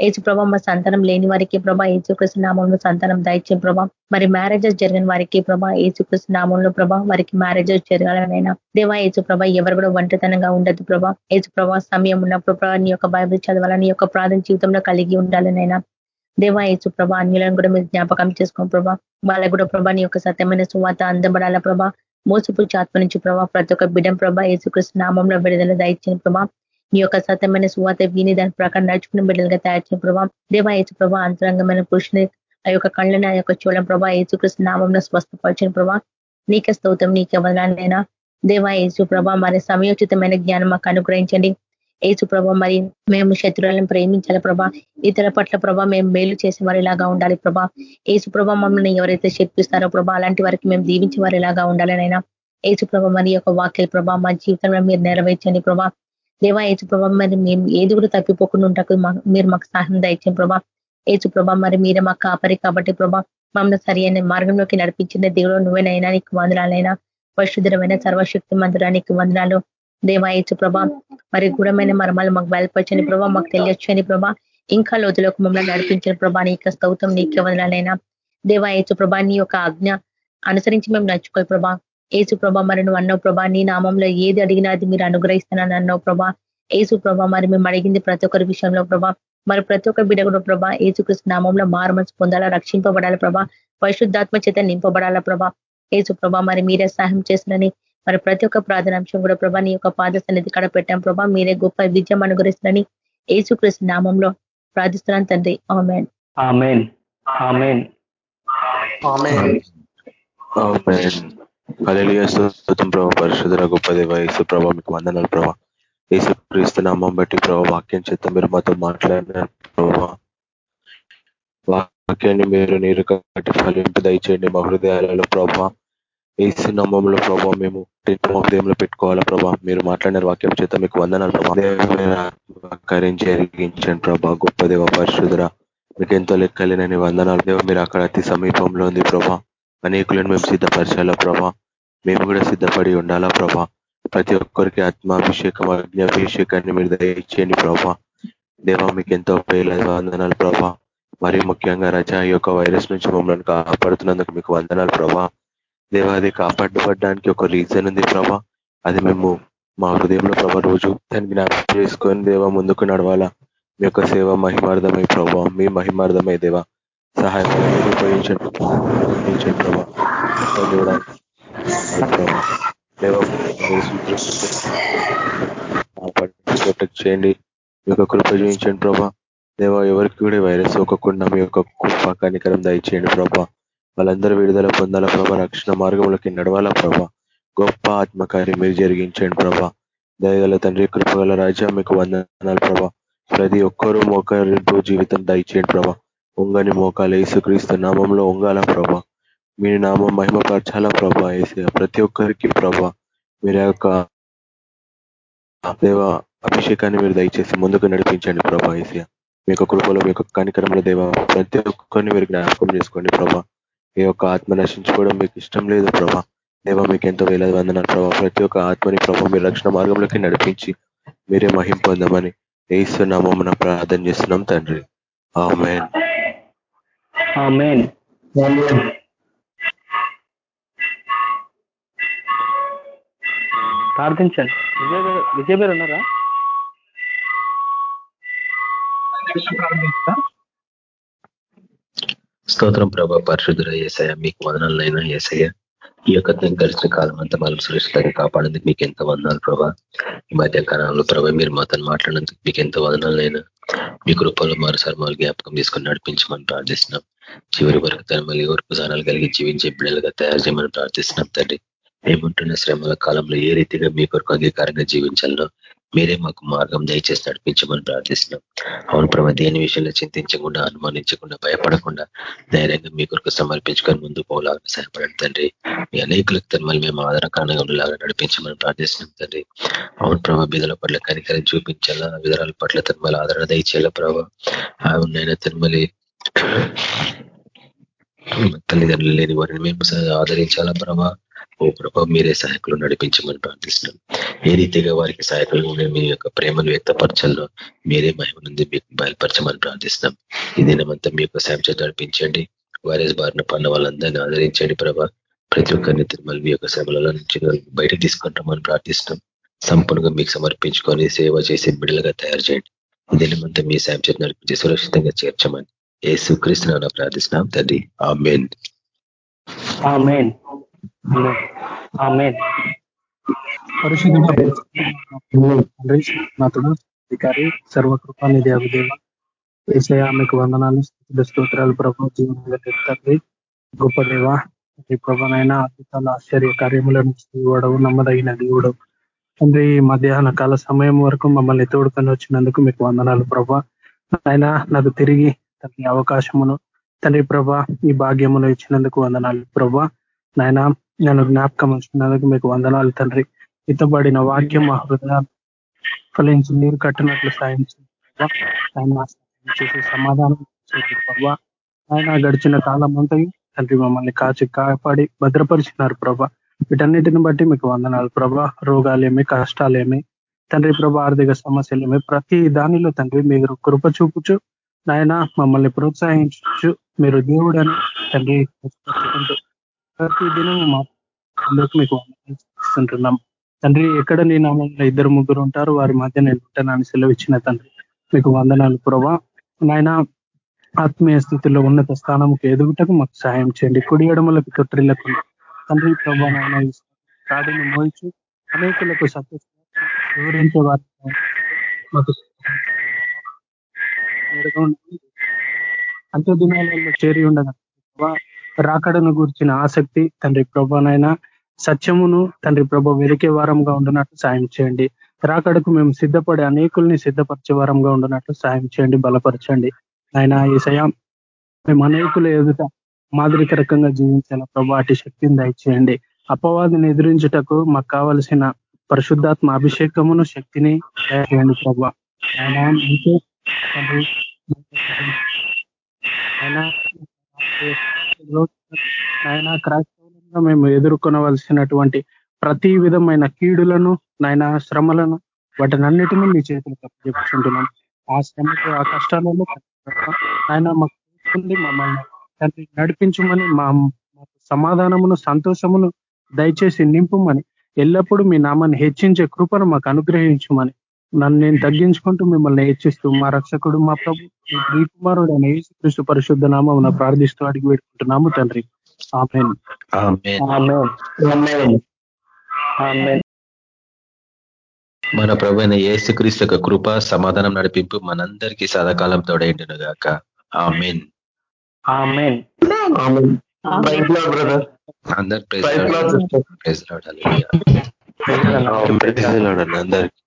S4: ఏసు ప్రభా మా సంతానం లేని వారికి ప్రభా ఏసుకృష్ణ నామంలో సంతానం దయచే ప్రభా. మరి మ్యారేజెస్ జరిగిన వారికి ప్రభా ఏసుకృష్ణ నామంలో ప్రభా వారికి మ్యారేజెస్ జరగాలనైనా. దేవా ఏసు ప్రభా ఎవరు కూడా ఒంటరితనంగా ఉండదు ప్రభా. ఏసు ప్రభా సమయం ఉన్నప్పుడు ప్రభా నీ యొక్క బైబిల్ చదవాలని యొక్క ప్రార్థన జీవితంలో కలిగి ఉండాలనైనా. దేవా ఏసు ప్రభా అన్యులను కూడా మీరు జ్ఞాపకం చేసుకోండి ప్రభా. వాళ్ళకు కూడా ప్రభా నీ యొక్క సత్యమైన సువాత అందబడాల ప్రభా. మోసపు ఆత్మ నుంచి ప్రభా ప్రతి ఒక్క బిడం ప్రభా ఏసుకృష్ణ నామంలో విడుదల దయచిన ప్రభా. నీ యొక్క సత్యమైన సువాత విని దాని ప్రకారం నడుచుకున్న బిడ్డలుగా తయారు చేయ ప్రభావ దేవా ఏసు ప్రభా అంతరంగమైన పురుషుని ఆ యొక్క కళ్ళని ఆ యొక్క చూడడం ప్రభా ఏసుకృష్ణ నామంలో స్వస్థపరిచిన ప్రభా నీకే స్తోత్రం నీకే వదనాలైనా దేవా ఏసు ప్రభా మరి సమయోచితమైన జ్ఞానం మాకు అనుగ్రహించండి. ఏసు ప్రభా మరి మేము శత్రువులను ప్రేమించాలి ప్రభా ఇతర పట్ల ప్రభా మేము మేలు చేసే వారిలాగా ఉండాలి ప్రభా. ఏసు ప్రభా మమ్మల్ని ఎవరైతే శక్తిస్తారో ప్రభా అలాంటి వారికి మేము దీవించే వారిలాగా ఉండాలనైనా. ఏసు ప్రభా మరి యొక్క వాక్యల ప్రభా మా జీవితంలో మీరు నెరవేర్చండి ప్రభా. దేవా ఏచు ప్రభా మరి మేము ఏది కూడా తప్పిపోకుండా ఉంటాకు మీరు మాకు సహాయం దయచేయం ప్రభా. ఏచు ప్రభా మరి మీరే మాకు కాపరి కాబట్టి ప్రభా మమ్మల్ని సరి అయిన మార్గంలోకి నడిపించిన దేవుడు నువ్వేనైనా నీకు వందనాలైనా. పరిశుద్ధమైన సర్వశక్తి మందిరానికి వందనాలు దేవాయచు ప్రభా మరి గుణమైన మర్మాలు మాకు బయలుపరచని ప్రభా మాకు తెలియచ్చని ప్రభా. ఇంకా లోతులకు మమ్మల్ని నడిపించిన ప్రభా నీకు స్తౌతం నీకే వందనాలైనా. దేవాయచు ప్రభా నీ యొక్క ఆజ్ఞ అనుసరించి మేము నడుచుకోవాలి ప్రభా. ఏసు ప్రభ మరి నువ్వు అన్నావు ప్రభా నీ నామంలో ఏది అడిగినా అది మీరు అనుగ్రహిస్తానని అన్నావు ప్రభా. ఏసు ప్రభ మరి మేము అడిగింది ప్రతి ఒక్కరి విషయంలో ప్రభా. మరి ప్రతి ఒక్క బిడ కూడా ప్రభా ఏసుకృష్ణ నామంలో మారుమని పొందాలా రక్షింపబడాల ప్రభా. పరిశుద్ధాత్మ చేత నింపబడాల ప్రభా. ఏసు ప్రభా మరి మీరే సహాయం చేసినని మరి ప్రతి ఒక్క ప్రార్థనాంశం కూడా ప్రభా నీ యొక్క పాద సన్నిధి కడ పెట్టాం ప్రభా. మీరే గొప్ప విజయం అనుగ్రహిస్తున్నని ఏసుకృష్ణ నామంలో ప్రార్థిస్తున్నాను తండ్రి. ఆమెన్.
S1: ఆమెన్.
S5: స్తోత్రం ప్రభావ పరిశుధర గొప్ప దేవ యేసు ప్రభా మీకు వందనాలు ప్రభా. యేసు క్రీస్తు నామం బట్టి ప్రభా వాక్యం చేత మీరు మాతో మాట్లాడిన ప్రభా. వాక్యాన్ని మీరు నీరు కట్టి ఫలింపు దయచేయండి మా హృదయాలలో ప్రభా. ఏసు నామంలో ప్రభావ మేము హృదయంలో పెట్టుకోవాలా ప్రభా. మీరు మాట్లాడిన వాక్యం చేత మీకు వందనాలు ప్రభావ కార్యం జరిగించండి ప్రభా గొప్ప దేవ పరిశుధర మీకు ఎంతో లెక్కలేనని వందనాలు. దేవ మీరు అక్కడ అతి సమీపంలో ఉంది ప్రభా. అనేకులను మేము సిద్ధపరచాలా ప్రభా? మేము కూడా సిద్ధపడి ఉండాలా ప్రభా? ప్రతి ఒక్కరికి ఆత్మాభిషేకం అగ్నిభిషేకాన్ని మీరు దయచేయండి ప్రభా. దేవా మీకు ఎంతో పేల వందనాలు ప్రభా. మరి ముఖ్యంగా రజా ఈ యొక్క వైరస్ నుంచి మమ్మల్ని కాపాడుతున్నందుకు మీకు వందనాలు ప్రభా. దేవా అది కాపాడబడడానికి ఒక రీజన్ ఉంది ప్రభా. అది మేము మా హృదయంలో ప్రభా రోజు దాన్ని జ్ఞాపకం చేసుకొని దేవా ముందుకు నడవాలా. మీ యొక్క సేవ మహిమార్థమై ప్రభా. మీ మహిమార్థమై దేవా. సహాయం ఉపయోగించండి ప్రభా. ప్రొటెక్ట్ చేయండి. మీ యొక్క కృప చూపించండి ప్రభా. దేవ ఎవరికి కూడా వైరస్ సోకకుండా మీ యొక్క కృప కనికరం దయచేయండి ప్రభా. వాళ్ళందరూ విడుదల పొందాల ప్రభా. రక్షణ మార్గంలోకి నడవాలా ప్రభా. గొప్ప ఆత్మకార్యం మీరు జరిగించండి ప్రభా. దయగల తండ్రి కృపగల రాజా మీకు వందనాలు ప్రభా. ప్రతి ఒక్కరూ మోకరింపు జీవితం దయచేయండి ప్రభా. ఉంగని మోకాలు క్రీస్తు నామంలో ఉంగాల ప్రభా. మీ నామం మహిమపరచాల ప్రభా ఏసయ ప్రతి ఒక్కరికి ప్రభా మీరు యొక్క దేవ అభిషేకాన్ని మీరు దయచేసి ముందుకు నడిపించండి ప్రభా ఏసయ మీ యొక్క కృపలో మీ యొక్క కనికరంలో దేవ ప్రతి ఒక్కరిని మీరు జ్ఞాపకం చేసుకోండి ప్రభా. ఈ యొక్క ఆత్మ నశించుకోవడం మీకు ఇష్టం లేదు ప్రభా. దేవ మీకు ఎంతో వేలాది వందనాలు ప్రభా. ప్రతి ఒక్క ఆత్మని ప్రభా మీరు రక్షణ మార్గంలోకి నడిపించి మీరే మహిం పొందమని నామం మనం ప్రార్థన చేస్తున్నాం తండ్రి.
S1: ఆమెన్. ప్రార్థించండి. విజయ్ విజయ్ గారు ఉన్నారా?
S6: స్తోత్రం ప్రభా పరిశుద్ధుల ఏసయ మీకు వదనాలైనా ఏసయ్య. ఈ యొక్క గడిచిన కాలం అంతా మనం సురక్షితంగా కాపాడేందుకు మీకు ఎంత వందనాలు ప్రభా. ఈ మధ్య కాలంలో ప్రభా మీరు మాతో మాట్లాడినందుకు మీకు ఎంత వదనాలైనా మీ కృపలో మరోసారి మళ్ళీ జ్ఞాపకం తీసుకొని నడిపించమని ప్రార్థిస్తున్నాం. చివరి వరకు తన మళ్ళీ ఓర్పు కలిగి జీవించే బిడ్డలుగా తయారు చేయమని ప్రార్థిస్తున్నాం తండ్రి. మేముంటున్న శ్రమల కాలంలో ఏ రీతిగా మీ కొరకు అంగీకారంగా జీవించాలనో మీరే మాకు మార్గం దయచేసి నడిపించమని ప్రార్థిస్తున్నాం. అవును ప్రభ దేని విషయంలో చింతించకుండా అనుమానించకుండా భయపడకుండా ధైర్యంగా మీ కొరకు సమర్పించుకొని ముందు పోలాగా సహాయపడండి తండ్రి. మీ అనేకులకు తన్మలు మేము ఆధారకరంగా ఉండేలాగా నడిపించమని ప్రార్థిస్తున్నాం తండ్రి. అవును ప్రభావ బిధుల పట్ల కనికరం చూపించాలా విధరాల పట్ల తన్మల ఆదరణ దయచేయాల ప్రభ అవునైనా తన్మలి తల్లిదండ్రులు లేని వారిని మేము ఆదరించాలా ప్రభా? ఓ ప్రభా మీరే సహాయకులు నడిపించమని ప్రార్థిస్తున్నాం ఏ రీతిగా వారికి సహాయకులు మీ యొక్క ప్రేమను వ్యక్తపరచాలో మీరే మహిమనుంది మీకు బయలుపరచమని ప్రార్థిస్తున్నాం. ఈ దినమంతా మీ యొక్క సాయం నడిపించండి. వైరస్ బారిన పడిన వాళ్ళందరినీ ఆదరించండి ప్రభా. ప్రతి ఒక్కరిని తిరుమల మీ యొక్క శ్రమల నుంచి బయటకు తీసుకుంటామని ప్రార్థిస్తున్నాం. సంపూర్ణంగా మీకు సమర్పించుకొని సేవ చేసి బిడ్డలుగా తయారు చేయండి. ఈ దినమంతా మీ సాయం నడిపించి సురక్షితంగా చేర్చమని ఏ సుకరిస్తున్నాను ప్రార్థిస్తున్నాం తండ్రి. ఆ మెయిన్
S7: అధికారి సర్వకృపానిధి అభిదేవ ఏసయ మీకు వందనాలు స్తోత్రాలు ప్రభావ జీవనంగా తండ్రి. గొప్ప దేవ ఈ ప్రభనైనా అద్భుతాలు ఆశ్చర్య కార్యములను ఇవ్వడవు నమ్మదగిన దేవుడు. తండ్రి మధ్యాహ్న కాల సమయం వరకు మమ్మల్ని తోడుకొని వచ్చినందుకు మీకు వందనాలు ప్రభా. ఆయన నాకు తిరిగి తండ్రి అవకాశమును తండ్రి ప్రభా ఈ భాగ్యమును ఇచ్చినందుకు వందనాలు. ప్రభా నాయన నన్ను జ్ఞాపకం ఉంచుకున్నందుకు మీకు వందనాలు తండ్రి. ఇతబడిన వాక్యం మా హృదయాలు ఫలించి నీరు కట్టినట్లు సాయం చేసి సమాధానం ప్రభా. ఆయన గడిచిన కాలం అంతా తండ్రి మమ్మల్ని కాచి కాపాడి భద్రపరిచినారు ప్రభా. వీటన్నిటిని బట్టి మీకు వందనాలు ప్రభా. రోగాలేమి కష్టాలేమి తండ్రి ప్రభా ఆర్థిక సమస్యలేమి ప్రతి దానిలో తండ్రి మీరు కృప చూపుచు నాయన మమ్మల్ని ప్రోత్సహించు. మీరు దేవుడని తండ్రి ప్రతి దినం మా అందరికి మీకు ఇస్తుంటున్నాం తండ్రి ఎక్కడ నీ నామంలో ఇద్దరు ముగ్గురు ఉంటారు వారి మధ్య నేను ఉంటానని సెలవు ఇచ్చిన తండ్రి మీకు వందనాలు ప్రభా. నాయన ఆత్మీయ స్థితిలో ఉన్నత స్థానంకి ఎదుగుటకు మాకు సహాయం చేయండి. కుడి ఎడమలకు తొట్టిళ్ళకు తండ్రి ప్రభా నాయన కాడిని మోయించు అనేకులకు సత్య వివరించే వారి మాకు అంత్య దినాలలో చేరి ఉండగా రాకడను గురించిన ఆసక్తి తండ్రి ప్రభానైనా సత్యమును తండ్రి ప్రభ వెరికే వారంగా ఉండనట్లు సాయం చేయండి. రాకడకు మేము సిద్ధపడే అనేకుల్ని సిద్ధపరిచే వారంగా ఉండనట్లు సాయం చేయండి బలపరచండి. ఆయన ఈసయ మేము అనేకులు ఎదుట మాదిరికరకంగా జీవించాల ప్రభా అటు శక్తిని దయచేయండి. అపవాదిని ఎదిరించుటకు మాకు కావలసిన పరిశుద్ధాత్మ అభిషేకమును శక్తిని దయచేయండి ప్రభా. ఆయన ఆయన క్రైస్తవులంగా మేము ఎదుర్కొనవలసినటువంటి ప్రతి విధమైన కీడులను నాయన శ్రమలను వాటినన్నిటినీ మీ చేతులు చెప్పుకుంటున్నాం ఆ శ్రమకు ఆ కష్టాలలో ఆయన మాకు మమ్మల్ని తండ్రి నడిపించమని మా సమాధానమును సంతోషమును దయచేసి నింపుమని ఎల్లప్పుడూ మీ నామాన్ని హెచ్చించే కృపను మాకు అనుగ్రహించమని నన్ను నేను తగ్గించుకుంటూ మిమ్మల్ని హెచ్చిస్తూ మా రక్షకుడు మా ప్రభు మీ కుమారుడు అనే కృష్ణ పరిశుద్ధ నామం ప్రార్థిస్తూ అడిగి పెట్టుకుంటున్నాము తండ్రి.
S6: మన ప్రభు అయిన ఏసుక్రీస్తు యొక్క కృప సమాధానం నడిపింపు మనందరికీ సదాకాలం తోడైండును గాక. ఆమెన్. అందరు ప్రైజ్ అందరికి.